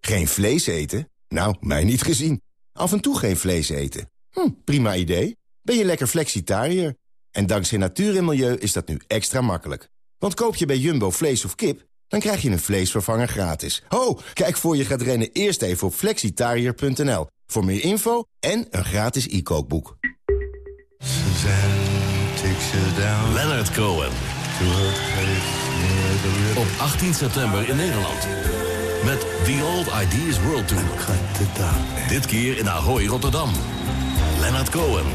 Geen vlees eten? Nou, mij niet gezien. Af en toe geen vlees eten. Hm, prima idee. Ben je lekker flexitariër? En dankzij natuur en milieu is dat nu extra makkelijk. Want koop je bij Jumbo vlees of kip, dan krijg je een vleesvervanger gratis. Ho, kijk voor je gaat rennen eerst even op flexitariër.nl. Voor meer info en een gratis e-kookboek. Leonard Cohen. Op 18 september in Nederland. Met The Old Ideas World Tour. Dit keer in Ahoy, Rotterdam. Leonard Cohen.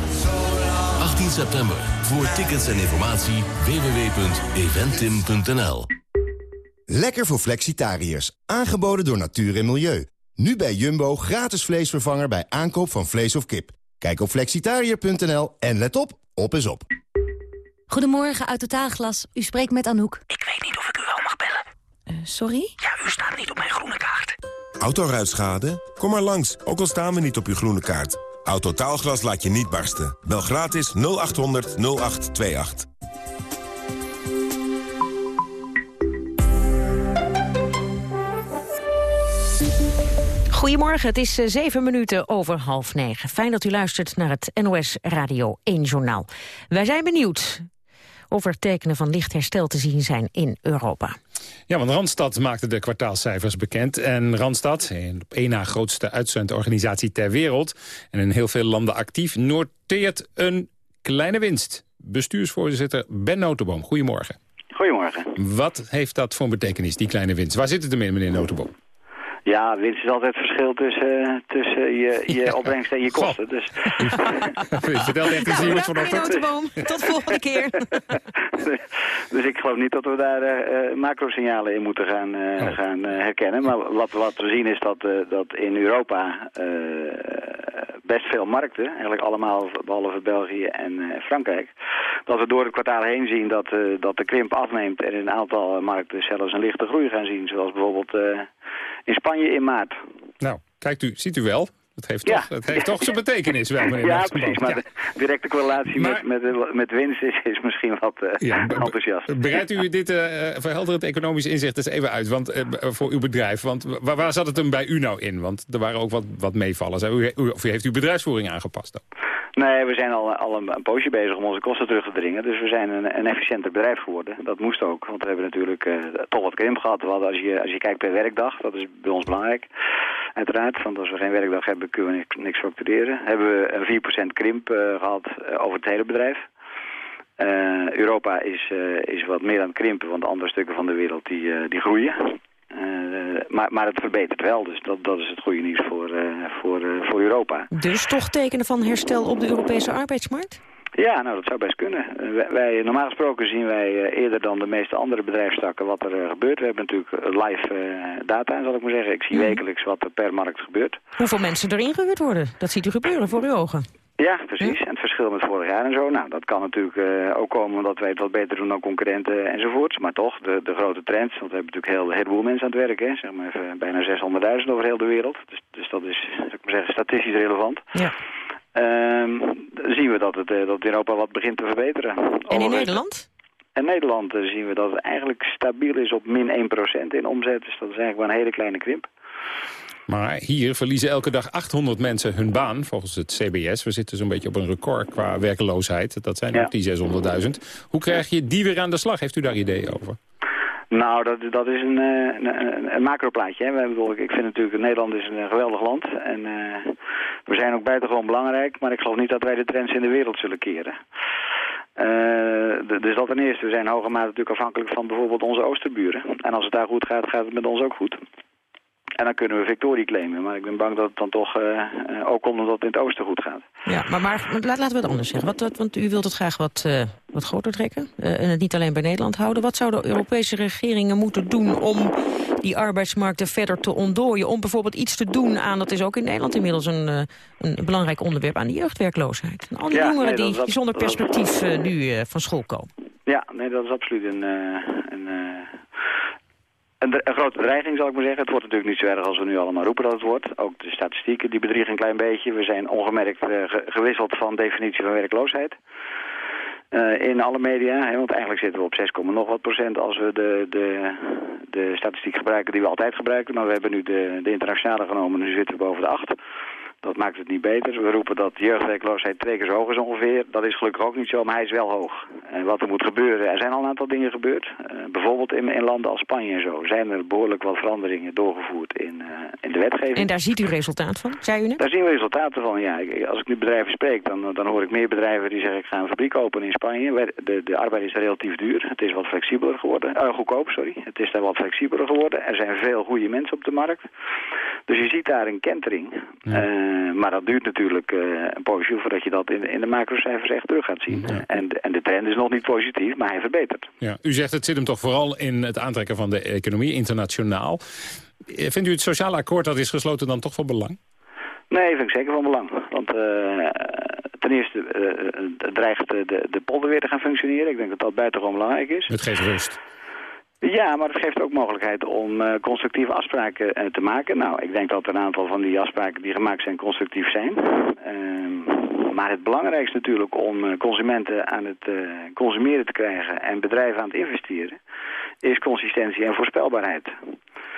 18 september. Voor tickets en informatie www.eventim.nl Lekker voor flexitariërs. Aangeboden door natuur en milieu. Nu bij Jumbo gratis vleesvervanger bij aankoop van vlees of kip. Kijk op flexitariër.nl en let op, op is op. Goedemorgen, uit Totaalglas. U spreekt met Anouk. Ik weet niet of ik u wel mag bellen. sorry? Ja, u staat niet op mijn groene kaart. Autoruitschade? Kom maar langs, ook al staan we niet op uw groene kaart. Autotaalglas laat je niet barsten. Bel gratis 0800 0828. Goedemorgen, het is eh, zeven minuten over half negen. Fijn dat u luistert naar het NOS Radio 1 Journaal. Wij zijn benieuwd of er tekenen van licht herstel te zien zijn in Europa. Ja, want Randstad maakte de kwartaalcijfers bekend. En Randstad, op één na grootste uitzendorganisatie ter wereld... en in heel veel landen actief, noteert een kleine winst. Bestuursvoorzitter Ben Notenboom, goedemorgen. Goedemorgen. Wat heeft dat voor betekenis, die kleine winst? Waar zit het ermee, meneer Notenboom? Ja, winst is altijd het verschil tussen, tussen je, je opbrengst en je kosten. Dus. *laughs* Vertel echt eens iemand vanochtend. Tot volgende keer. *laughs* dus ik geloof niet dat we daar uh, macrosignalen in moeten gaan, uh, oh. gaan uh, herkennen. Maar wat, wat we zien is dat, dat in Europa best veel markten, eigenlijk allemaal behalve België en Frankrijk, dat we door het kwartaal heen zien dat, dat de krimp afneemt en in een aantal markten zelfs een lichte groei gaan zien. Zoals bijvoorbeeld in Spanje in maart. Nou, kijkt u, ziet u wel. Het heeft, toch, het heeft toch zijn betekenis wel, meneer *laughs* Ja, precies. Maar de directe correlatie met, met, met winst is, is misschien wat uh, ja, enthousiast. Bereidt u dit uh, verhelderend economisch inzicht eens even uit want, uh, voor uw bedrijf? Want waar, waar, zat het hem bij u nou in? Want er waren ook wat, wat meevallers. U, u, of u heeft uw bedrijfsvoering aangepast dan? Nee, we zijn al, een, poosje bezig om onze kosten terug te dringen. Dus we zijn een, een efficiënter bedrijf geworden. Dat moest ook, want we hebben natuurlijk uh, toch wat krimp gehad. We als, je, als je kijkt per werkdag, dat is bij ons belangrijk, uiteraard. Want als we geen werkdag hebben, kunnen we niks, factureren. Hebben we een 4% krimp uh, gehad uh, over het hele bedrijf. Europa is, is wat meer aan het krimpen, want andere stukken van de wereld die, die groeien. Uh, maar, maar het verbetert wel, dus dat, dat is het goede nieuws voor, uh, voor, uh, voor Europa. Dus toch tekenen van herstel op de Europese arbeidsmarkt? Ja, nou dat zou best kunnen. Wij, normaal gesproken zien wij eerder dan de meeste andere bedrijfstakken wat er gebeurt. We hebben natuurlijk live data, zal ik maar zeggen. Ik zie wekelijks wat er per markt gebeurt. Hoeveel mensen er ingehuurd worden? Dat ziet u gebeuren voor uw ogen. Ja, precies. En het verschil met vorig jaar en zo, nou, dat kan natuurlijk uh, ook komen omdat wij het wat beter doen dan concurrenten enzovoorts. Maar toch, de, de grote trends, want we hebben natuurlijk heel, een heleboel mensen aan het werk, hè, zeg maar even bijna 600.000 over heel de wereld. Dus, dus dat is, zou ik maar zeggen, statistisch relevant. Ja. Um, dan zien we dat het, uh, dat Europa wat begint te verbeteren. En in Nederland? In Nederland uh, zien we dat het eigenlijk stabiel is op min 1% in omzet. Dus dat is eigenlijk maar een hele kleine krimp. Maar hier verliezen elke dag 800 mensen hun baan, volgens het CBS. We zitten zo'n beetje op een record qua werkeloosheid. Dat zijn ook die 600.000. Hoe krijg je die weer aan de slag? Heeft u daar ideeën over? Nou, dat, dat is een, een, een, een macroplaatje. Hè. We bedoel, ik vind natuurlijk, Nederland is een geweldig land. En uh, we zijn ook buitengewoon belangrijk. Maar ik geloof niet dat wij de trends in de wereld zullen keren. Uh, dus dat ten eerste. We zijn hoge mate natuurlijk afhankelijk van bijvoorbeeld onze oosterburen. En als het daar goed gaat, gaat het met ons ook goed. En dan kunnen we victorie claimen. Maar ik ben bang dat het dan toch uh, ook komt omdat het in het oosten goed gaat. Ja, maar, maar laat, laten we het anders zeggen. Wat, wat, want u wilt het graag wat, uh, wat groter trekken. Uh, en het niet alleen bij Nederland houden. Wat zouden Europese regeringen moeten doen om die arbeidsmarkten verder te ontdooien? Om bijvoorbeeld iets te doen aan, dat is ook in Nederland inmiddels een, een belangrijk onderwerp, aan die jeugdwerkloosheid. Al die Ja, jongeren nee, die zonder perspectief nu van school komen. Ja, nee, dat is absoluut een, eh, een, eh, een, grote dreiging, zal ik maar zeggen. Het wordt natuurlijk niet zo erg als we nu allemaal roepen dat het wordt. Ook de statistieken die bedriegen een klein beetje. We zijn ongemerkt eh, ge- gewisseld van definitie van werkloosheid. Eh, in alle media, hè, want eigenlijk zitten we op 6, nog wat procent als we de, de, de statistiek gebruiken die we altijd gebruiken. Maar we hebben nu de, de internationale genomen, nu zitten we boven de 8. Dat maakt het niet beter. We roepen dat jeugdwerkloosheid twee keer zo hoog is ongeveer. Dat is gelukkig ook niet zo, maar hij is wel hoog. En wat er moet gebeuren, er zijn al een aantal dingen gebeurd. Eh, bijvoorbeeld in, in landen als Spanje en zo zijn er behoorlijk wat veranderingen doorgevoerd in, eh, in de wetgeving. En daar ziet u resultaat van, zei u net? Daar zien we resultaten van, ja. Ik- Als ik nu bedrijven spreek, dan, dan hoor ik meer bedrijven die zeggen... ik ga een fabriek openen in Spanje. De, de arbeid is relatief duur. Het is wat flexibeler geworden. Eh, goedkoop, sorry. Het is daar wat flexibeler geworden. Er zijn veel goede mensen op de markt. Dus je ziet daar een kentering. Eh, maar dat duurt natuurlijk eh, een poosje voordat je dat in, in de macrocijfers echt terug gaat zien. En, de- en de trend is nog niet positief, maar hij verbetert. Ja, u zegt het zit hem toch vooral in het aantrekken van de economie internationaal. Eh, Vindt u het sociale akkoord dat is gesloten dan toch van belang? Nee, vind ik zeker van belang. Want eh, ten eerste eh, dreigt de, de, de polder weer te gaan functioneren. Ik denk dat dat buitengewoon belangrijk is. Het geeft rust. Ja, maar het geeft ook mogelijkheid om eh, constructieve afspraken eh, te maken. Nou, ik denk dat een aantal van die afspraken die gemaakt zijn constructief zijn. Ehm, maar het belangrijkste natuurlijk om eh, consumenten aan het consumeren te krijgen en bedrijven aan het investeren, is consistentie en voorspelbaarheid.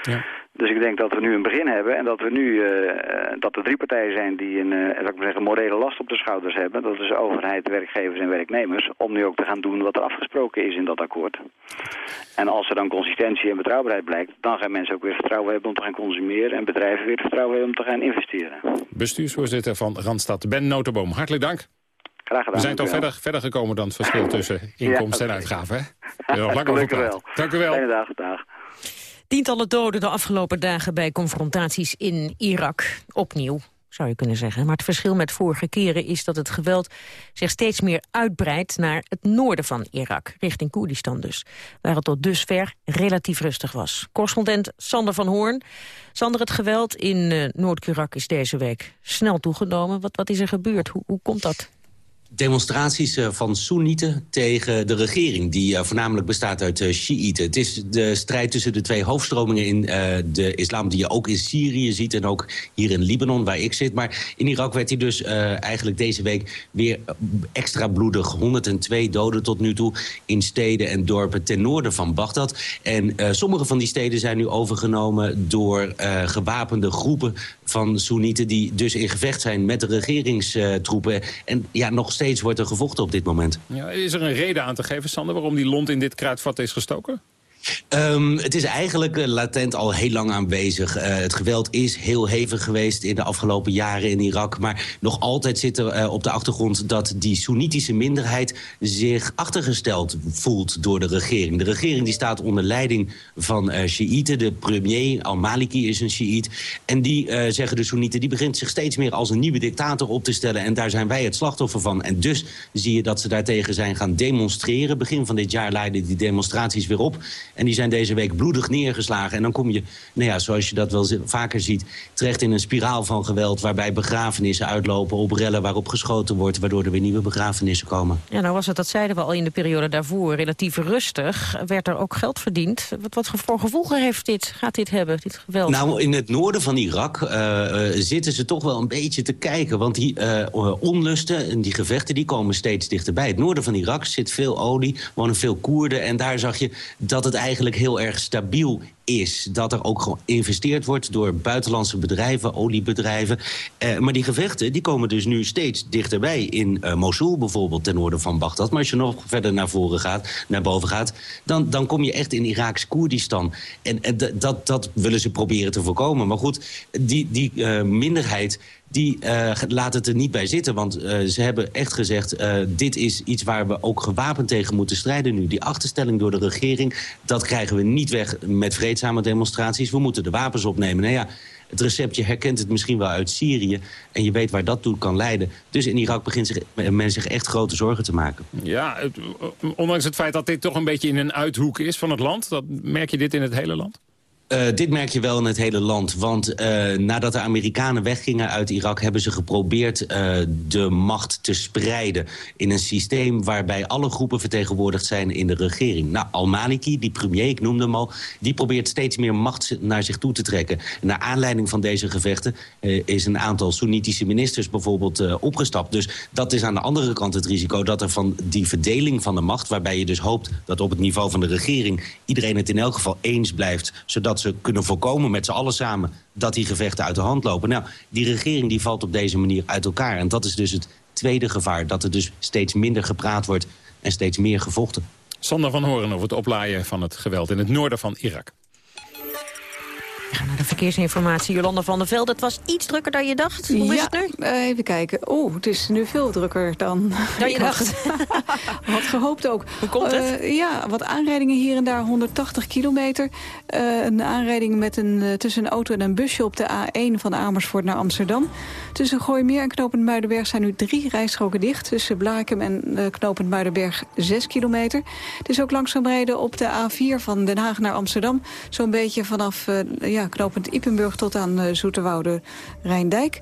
Ja. Dus ik denk dat we nu een begin hebben en dat we nu eh, eh, dat er drie partijen zijn die een, eh, laat ik maar zeggen, morele last op de schouders hebben. Dat is overheid, werkgevers en werknemers. Om nu ook te gaan doen wat er afgesproken is in dat akkoord. En als er dan consistentie en betrouwbaarheid blijkt, dan gaan mensen ook weer vertrouwen hebben om te gaan consumeren. En bedrijven weer vertrouwen hebben om te gaan investeren. Bestuursvoorzitter van Randstad, Ben Notenboom. Hartelijk dank. Graag gedaan. We zijn toch verder, verder gekomen dan het verschil tussen *laughs* inkomsten Ja, en uitgaven, hè? *laughs* Over Gelukkig wel. Dank u wel. Fijne dag, dag. Tientallen doden de afgelopen dagen bij confrontaties in Irak. Opnieuw, zou je kunnen zeggen. Maar het verschil met vorige keren is dat het geweld zich steeds meer uitbreidt naar het noorden van Irak. Richting Koerdistan dus. Waar het tot dusver relatief rustig was. Correspondent Sander van Hoorn. Sander, het geweld in eh, Noord-Irak is deze week snel toegenomen. Wat, wat is er gebeurd? Hoe, hoe komt dat? Demonstraties eh, van Soenieten tegen de regering... die eh, voornamelijk bestaat uit uh, Shiiten. Het is de strijd tussen de twee hoofdstromingen in de islam... die je ook in Syrië ziet en ook hier in Libanon, waar ik zit. Maar in Irak werd hij dus eigenlijk deze week weer extra bloedig. 102 doden tot nu toe in steden en dorpen ten noorden van Bagdad. En sommige van die steden zijn nu overgenomen door gewapende groepen van Soenieten... die dus in gevecht zijn met de regeringstroepen. En ja, nog steeds wordt er gevochten op dit moment. Ja, is er een reden aan te geven, Sander, waarom die lont in dit kruidvat is gestoken? Um, het is eigenlijk uh, latent al heel lang aanwezig. Uh, het geweld is heel hevig geweest in de afgelopen jaren in Irak. Maar nog altijd zit er uh, op de achtergrond dat die Soenitische minderheid zich achtergesteld voelt door de regering. De regering die staat onder leiding van uh, Shiiten. De premier al-Maliki is een Shiït. En die zeggen de Soenieten, die begint zich steeds meer als een nieuwe dictator op te stellen. En daar zijn wij het slachtoffer van. En dus zie je dat ze daartegen zijn gaan demonstreren. Begin van dit jaar leiden die demonstraties weer op. En die zijn deze week bloedig neergeslagen. En dan kom je, nou ja, zoals je dat wel vaker ziet... terecht in een spiraal van geweld... waarbij begrafenissen uitlopen op rellen waarop geschoten wordt... waardoor er weer nieuwe begrafenissen komen. Ja, nou was het, dat zeiden we al in de periode daarvoor, relatief rustig. Werd er ook geld verdiend? Wat, wat voor gevolgen heeft dit, gaat dit hebben, dit geweld? Nou, in het noorden van Irak uh, zitten ze toch wel een beetje te kijken. Want die uh, onlusten en die gevechten die komen steeds dichterbij. Het noorden van Irak zit veel olie, wonen veel Koerden... en daar zag je dat het eigenlijk heel erg stabiel is dat er ook geïnvesteerd wordt door buitenlandse bedrijven, oliebedrijven. Eh, maar die gevechten die komen dus nu steeds dichterbij. In uh, Mosul bijvoorbeeld, ten noorden van Bagdad. Maar als je nog verder naar voren gaat, naar boven gaat... dan, dan kom je echt in Iraks Koerdistan. En, dat, dat willen ze proberen te voorkomen. Maar goed, die, die uh, minderheid die uh, laat het er niet bij zitten. Want ze hebben echt gezegd, dit is iets waar we ook gewapend tegen moeten strijden nu. Die achterstelling door de regering, dat krijgen we niet weg met vreedzame demonstraties. We moeten de wapens opnemen. Nou ja, het recept, je herkent het misschien wel uit Syrië... en je weet waar dat toe kan leiden. Dus in Irak begint zich, men zich echt grote zorgen te maken. Ja, het, ondanks het feit dat dit toch een beetje in een uithoek is van het land... Dat, merk je dit in het hele land? Uh, dit merk je wel in het hele land. Want uh, nadat de Amerikanen weggingen uit Irak... hebben ze geprobeerd uh, de macht te spreiden... in een systeem waarbij alle groepen vertegenwoordigd zijn in de regering. Nou, al-Maliki, die premier, ik noemde hem al... die probeert steeds meer macht naar zich toe te trekken. En naar aanleiding van deze gevechten... is een aantal Soenitische ministers bijvoorbeeld opgestapt. Dus dat is aan de andere kant het risico... dat er van die verdeling van de macht... waarbij je dus hoopt dat op het niveau van de regering... iedereen het in elk geval eens blijft... zodat ze kunnen voorkomen met z'n allen samen... dat die gevechten uit de hand lopen. Nou, die regering die valt op deze manier uit elkaar. En dat is dus het tweede gevaar. Dat er dus steeds minder gepraat wordt en steeds meer gevochten. Sander van Horen over het oplaaien van het geweld in het noorden van Irak. We gaan naar de verkeersinformatie. Jolanda van der Velde, het was iets drukker dan je dacht. Hoe is ja, het nu? Uh, even kijken. Oeh, het is nu veel drukker dan, dan *laughs* je dacht. *laughs* Had gehoopt ook. Hoe komt het? Uh, ja, wat aanrijdingen hier en daar, 180 kilometer. Uh, een aanrijding met een, tussen een auto en een busje op de A1 van Amersfoort naar Amsterdam. Tussen Gooimeer en Knopend Muidenberg zijn nu drie rijstroken dicht. Tussen Blaakem en Knopend Muidenberg 6 kilometer. Het is ook langzaam rijden op de A4 van Den Haag naar Amsterdam. Zo'n beetje vanaf ja, knopend Ippenburg tot aan uh, Zoeterwoude Rijndijk.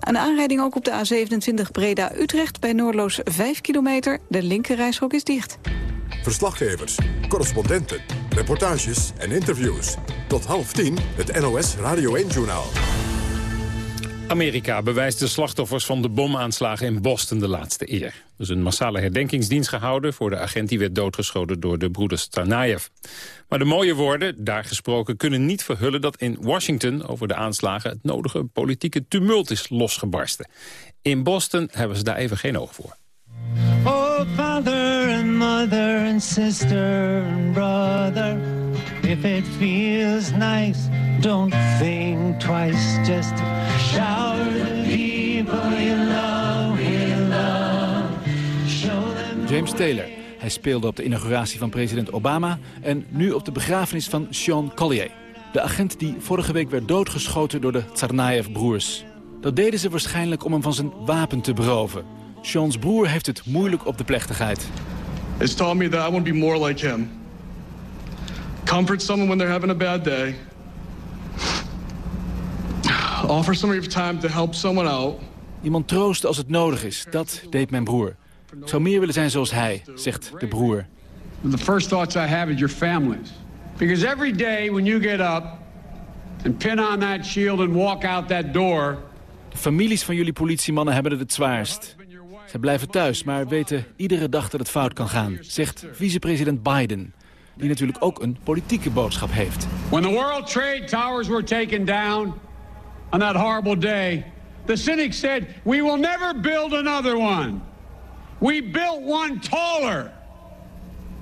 Een aanrijding ook op de A27 Breda-Utrecht bij Noordloos 5 kilometer. De linkerrijstrook is dicht. Verslaggevers, correspondenten, reportages en interviews. Tot half tien het NOS Radio 1-journaal. Amerika bewijst de slachtoffers van de bomaanslagen in Boston de laatste eer. Er is een massale herdenkingsdienst gehouden voor de agent die werd doodgeschoten door de broeders Tsarnaev. Maar de mooie woorden, daar gesproken, kunnen niet verhullen dat in Washington over de aanslagen het nodige politieke tumult is losgebarsten. In Boston hebben ze daar even geen oog voor. Oh, father and mother and sister and brother. If it feels nice, don't think twice. Just shower the people you love with love. Show them James Taylor. Hij speelde op de inauguratie van president Obama... en nu op de begrafenis van Sean Collier. De agent die vorige week werd doodgeschoten door de Tsarnaev-broers. Dat deden ze waarschijnlijk om hem van zijn wapen te beroven. Sean's broer heeft het moeilijk op de plechtigheid. It's taught me that I want to be more like him. Comfort someone when they're having a bad day. Offer some of your time to help someone out. Iemand troosten als het nodig is, dat deed mijn broer. Ik zou meer willen zijn zoals hij, zegt de broer. The first thoughts I have is your families. Because every day when you get up and pin on that shield and walk out that door... De families van jullie politiemannen hebben het het zwaarst. Ze blijven thuis, maar weten iedere dag dat het fout kan gaan, zegt vicepresident Biden. Die natuurlijk ook een politieke boodschap heeft. When the World Trade Towers were taken down on that horrible day, the cynics said, we will never build another one. We built one taller.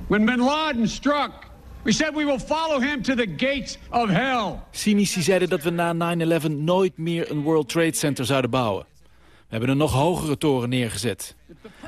When bin Laden struck, we said we will follow him to the gates of hell. Cynici zeiden dat we na 9-11 nooit meer een World Trade Center zouden bouwen. We hebben een nog hogere toren neergezet.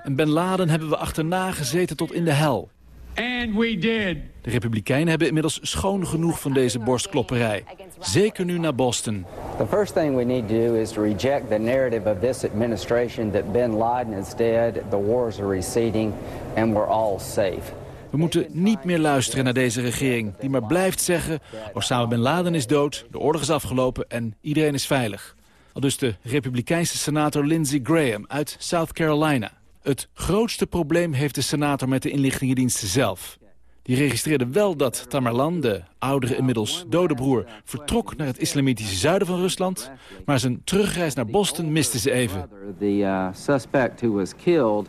En Ben Laden hebben we achterna gezeten tot in de hel. And we did. De Republikeinen hebben inmiddels schoon genoeg van deze borstklopperij. Zeker nu naar Boston. The first thing we need to do is to reject the narrative of this administration that Bin Laden is dead, the wars are receding and we're all safe. We moeten niet meer luisteren naar deze regering... die maar blijft zeggen... Osama Bin Laden is dood, de oorlog is afgelopen en iedereen is veilig. Al dus de republikeinse senator Lindsey Graham uit South Carolina. Het grootste probleem heeft de senator met de inlichtingendiensten zelf. Die registreerde wel dat Tamerlan, de oudere inmiddels dode broer... vertrok naar het islamitische zuiden van Rusland... maar zijn terugreis naar Boston miste ze even. The uh, suspect who was killed,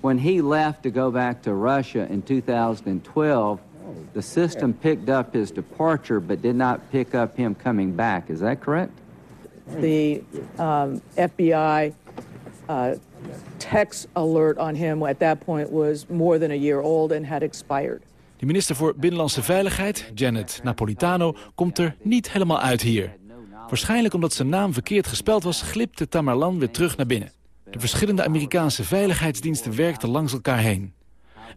when he left to go back to Russia in 2012, the system picked up his departure but did not pick up him coming back. Is that correct? The um, FBI uh, text alert on him at that point was more than a year old and had expired. De minister voor Binnenlandse Veiligheid, Janet Napolitano, komt er niet helemaal uit hier. Waarschijnlijk omdat zijn naam verkeerd gespeld was, glipte Tamerlan weer terug naar binnen. De verschillende Amerikaanse veiligheidsdiensten werkten langs elkaar heen.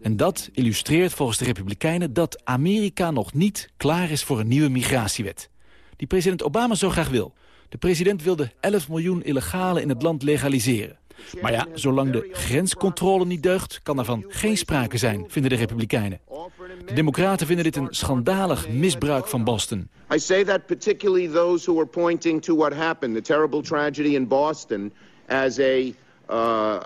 En dat illustreert volgens de Republikeinen dat Amerika nog niet klaar is voor een nieuwe migratiewet. Die president Obama zo graag wil. De president wilde 11 miljoen illegalen in het land legaliseren. Maar ja, zolang de grenscontrole niet deugt, kan daarvan geen sprake zijn, vinden de Republikeinen. De Democraten vinden dit een schandalig misbruik van Boston. I say that particularly those who are pointing to what happened, the terrible tragedy in Boston, as a, uh,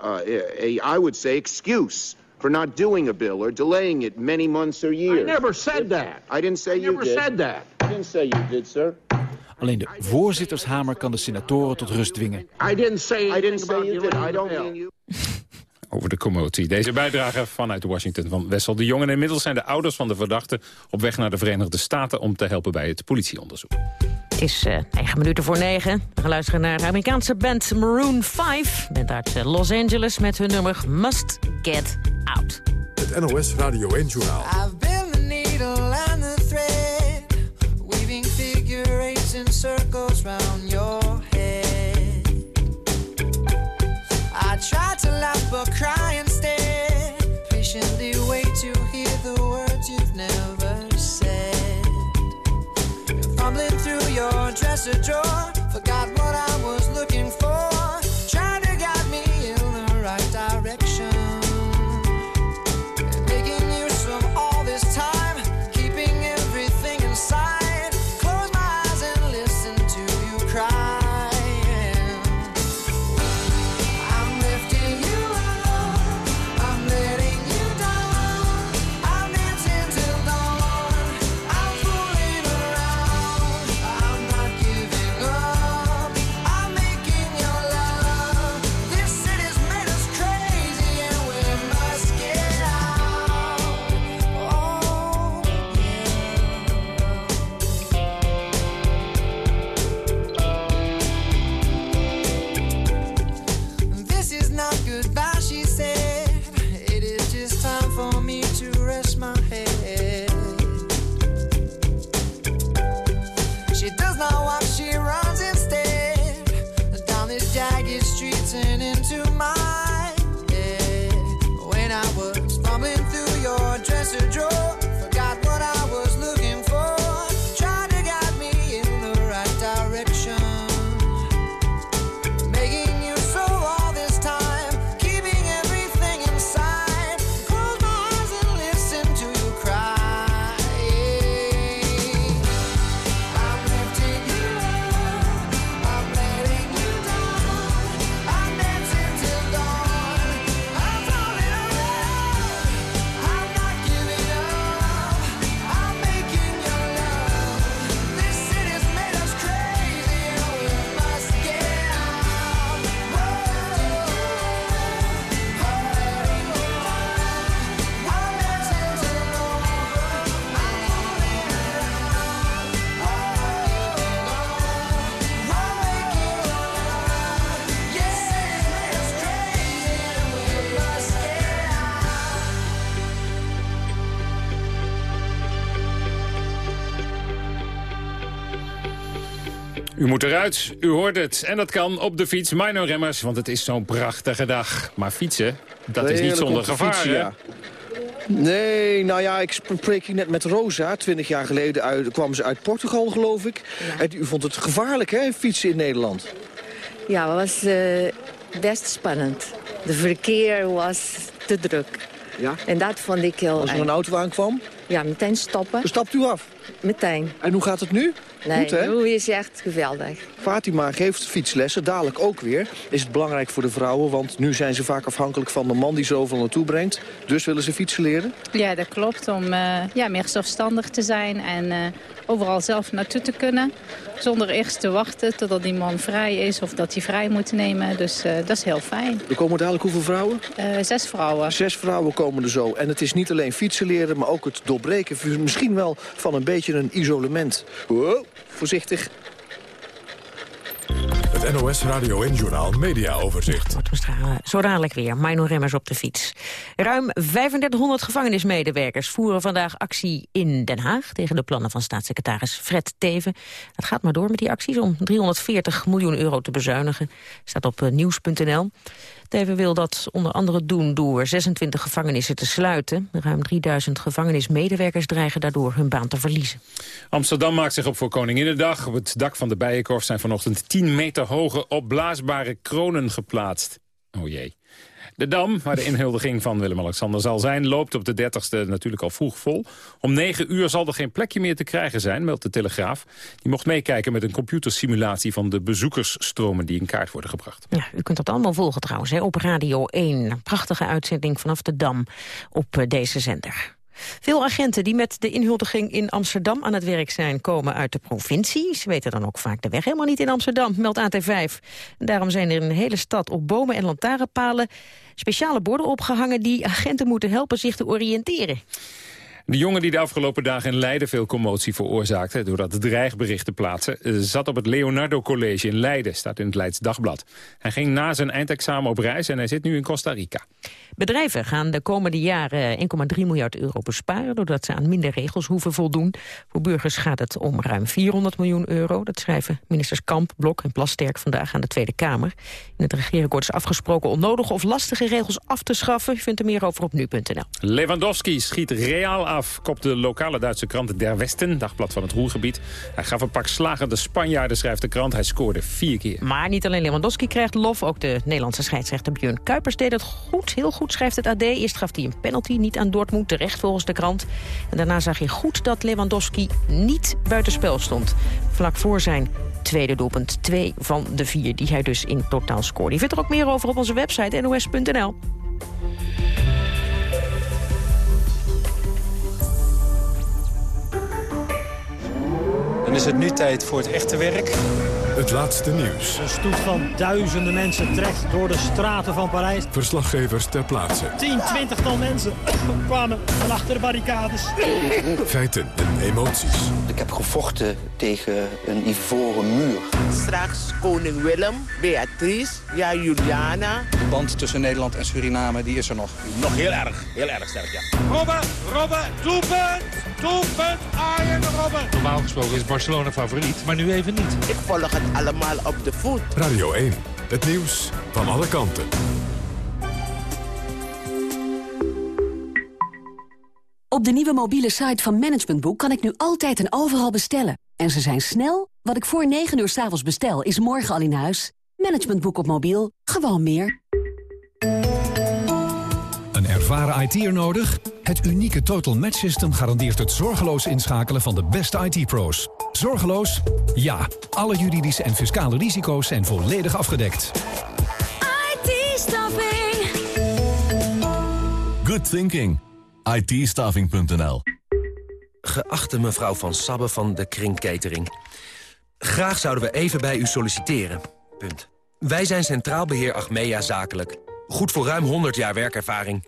uh, a I would say, excuse for not doing a bill or delaying it many months or years. I never said that. I didn't say I you never did. said that. I didn't say you did, sir. Alleen de voorzittershamer kan de senatoren tot rust dwingen. I didn't say I didn't anything say about you did. delaying I the don't bill. mean you. *laughs* Over de commotie. Deze bijdrage vanuit Washington van Wessel de Jong. En inmiddels zijn de ouders van de verdachte op weg naar de Verenigde Staten... om te helpen bij het politieonderzoek. Het is eh 9 minuten voor 9. We gaan luisteren naar de Amerikaanse band Maroon 5. Band uit eh, Los Angeles met hun nummer Must Get Out. Het NOS Radio 1-journaal. I've I try to laugh but cry instead, patiently wait to hear the words you've never said. Fumbling through your dresser drawer, forgot what I was looking moet eruit, u hoort het. En dat kan op de fiets. Mino Remmers, want het is zo'n prachtige dag. Maar fietsen, dat is niet zonder gevaar, fiets, hè? ja. Nee, nou ja, ik spreek net met Rosa. Twintig jaar geleden uit, kwam ze uit Portugal, geloof ik. En u vond het gevaarlijk, hè, fietsen in Nederland? Ja, het was eh, best spannend. De verkeer was te druk. Ja. En dat vond ik heel Als er een auto aankwam, Ja, meteen stoppen. dan stapt u af. Meteen. En hoe gaat het nu? Nee, Goed, hè? nu is het echt geweldig. Fatima geeft fietslessen, dadelijk ook weer. Is het belangrijk voor de vrouwen, want nu zijn ze vaak afhankelijk van de man die ze overal naartoe brengt. Dus willen ze fietsen leren? Ja, dat klopt. Om eh, ja, meer zelfstandig te zijn en eh, overal zelf naartoe te kunnen. Zonder eerst te wachten totdat die man vrij is of dat hij vrij moet nemen. Dus eh, dat is heel fijn. Er komen dadelijk hoeveel vrouwen? Eh, zes vrouwen. Zes vrouwen komen er zo. En het is niet alleen fietsen leren, maar ook het doorbreken misschien wel van een beetje een isolement. Wow, voorzichtig. Het NOS Radio en Journaal Media Overzicht. Zo dadelijk weer, Mino Remmers op de fiets. Ruim 3500 gevangenismedewerkers voeren vandaag actie in Den Haag... tegen de plannen van staatssecretaris Fred Teven. Het gaat maar door met die acties om 340 miljoen euro te bezuinigen. Staat op eh, nieuws.nl. Teven wil dat onder andere doen door 26 gevangenissen te sluiten. Ruim 3000 gevangenismedewerkers dreigen daardoor hun baan te verliezen. Amsterdam maakt zich op voor Koninginnedag. Op het dak van de Bijenkorf zijn vanochtend 10 meter hoge opblaasbare kronen geplaatst. Oh jee. De Dam, waar de inhuldiging van Willem-Alexander zal zijn... loopt op de 30ste natuurlijk al vroeg vol. Om 9 uur zal er geen plekje meer te krijgen zijn, meldt de Telegraaf. Die mocht meekijken met een computersimulatie van de bezoekersstromen... die in kaart worden gebracht. Ja, u kunt dat allemaal volgen trouwens hè, op Radio 1. Een prachtige uitzending vanaf de Dam op eh, deze zender. Veel agenten die met de inhuldiging in Amsterdam aan het werk zijn... komen uit de provincie. Ze weten dan ook vaak de weg helemaal niet in Amsterdam, meldt AT5. En daarom zijn er in de hele stad op bomen en lantaarnpalen... speciale borden opgehangen die agenten moeten helpen zich te oriënteren. De jongen die de afgelopen dagen in Leiden veel commotie veroorzaakte... doordat dreigberichten plaatsen, eh, zat op het Leonardo College in Leiden... staat in het Leids Dagblad. Hij ging na zijn eindexamen op reis en hij zit nu in Costa Rica. Bedrijven gaan de komende jaren 1,3 miljard euro besparen... doordat ze aan minder regels hoeven voldoen. Voor burgers gaat het om ruim 400 miljoen euro. Dat schrijven ministers Kamp, Blok en Plasterk vandaag aan de Tweede Kamer. In het regeerakkoord is afgesproken onnodige of lastige regels af te schaffen. U vindt er meer over op nu.nl. Lewandowski schiet Real af, kopt de lokale Duitse krant Der Westen... dagblad van het Roergebied. Hij gaf een pak slagen de Spanjaarden, schrijft de krant. Hij scoorde vier keer. Maar niet alleen Lewandowski krijgt lof, ook de Nederlandse scheidsrechter Björn Kuipers deed het goed, heel goed, schrijft het AD. Eerst gaf hij een penalty, niet aan Dortmund, terecht volgens de krant. En daarna zag je goed dat Lewandowski niet buitenspel stond. Vlak voor zijn tweede doelpunt, twee van de vier die hij dus in totaal scoorde. Je vindt er ook meer over op onze website nos.nl. Dan is het nu tijd voor het echte werk. Het laatste nieuws. Een stoet van duizenden mensen trekt door de straten van Parijs. Verslaggevers ter plaatse. 10, 20 tal mensen *clears throat* kwamen van achter de barricades. Feiten en emoties. Ik heb gevochten tegen een ivoren muur. Straks koning Willem, Beatrice, ja Juliana. De band tussen Nederland en Suriname die is er nog. Nog heel erg, heel erg sterk, ja. Robben, Robben, doelpunt! Doelpunt, Arjen Robben! Normaal gesproken is Barcelona favoriet, maar nu even niet. Ik volg het allemaal op de voet. Radio 1. Het nieuws van alle kanten. Op de nieuwe mobiele site van Management Boek kan ik nu altijd en overal bestellen. En ze zijn snel. Wat ik voor 9 uur 's avonds bestel, is morgen al in huis. Management Boek op mobiel. Gewoon meer. Ervaren IT'er nodig? Het unieke Total Match System garandeert het zorgeloos inschakelen van de beste IT-pro's. Zorgeloos? Ja. Alle juridische en fiscale risico's zijn volledig afgedekt. IT-staffing. Good thinking. itstaving.nl Geachte mevrouw Van Sabbe van de Kring Catering. Graag zouden we even bij u solliciteren. Punt. Wij zijn Centraal Beheer Achmea Zakelijk. Goed voor ruim 100 jaar werkervaring.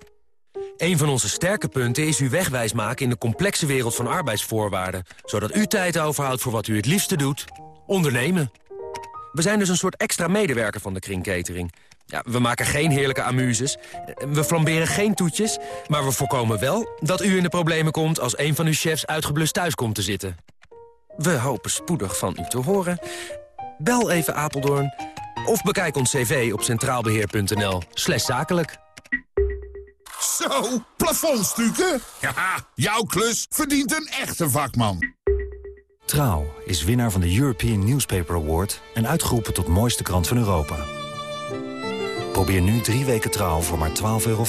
Een van onze sterke punten is uw wegwijs maken in de complexe wereld van arbeidsvoorwaarden. Zodat u tijd overhoudt voor wat u het liefste doet. Ondernemen. We zijn dus een soort extra medewerker van de Kring Catering. Ja, we maken geen heerlijke amuses. We flamberen geen toetjes. Maar we voorkomen wel dat u in de problemen komt... als een van uw chefs uitgeblust thuis komt te zitten. We hopen spoedig van u te horen. Bel even Apeldoorn. Of bekijk ons cv op centraalbeheer.nl. Zakelijk. Zo, plafondstukken? Ja, jouw klus verdient een echte vakman. Trouw is winnaar van de European Newspaper Award... en uitgeroepen tot mooiste krant van Europa. Probeer nu drie weken Trouw voor maar 12,50 euro.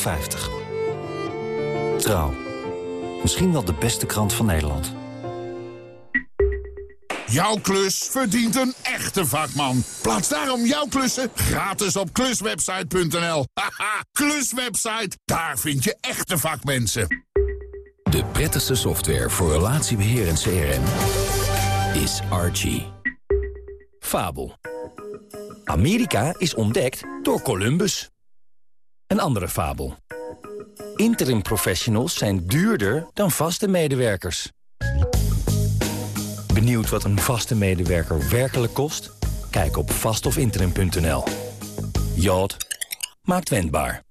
Trouw. Misschien wel de beste krant van Nederland. Jouw klus verdient een echte vakman. Plaats daarom jouw klussen gratis op kluswebsite.nl. *laughs* Haha, kluswebsite, daar vind je echte vakmensen. De prettigste software voor relatiebeheer en CRM is Archie. Fabel. Amerika is ontdekt door Columbus. Een andere fabel. Interim professionals zijn duurder dan vaste medewerkers. Benieuwd wat een vaste medewerker werkelijk kost? Kijk op vastofinterim.nl. Jod maakt wendbaar.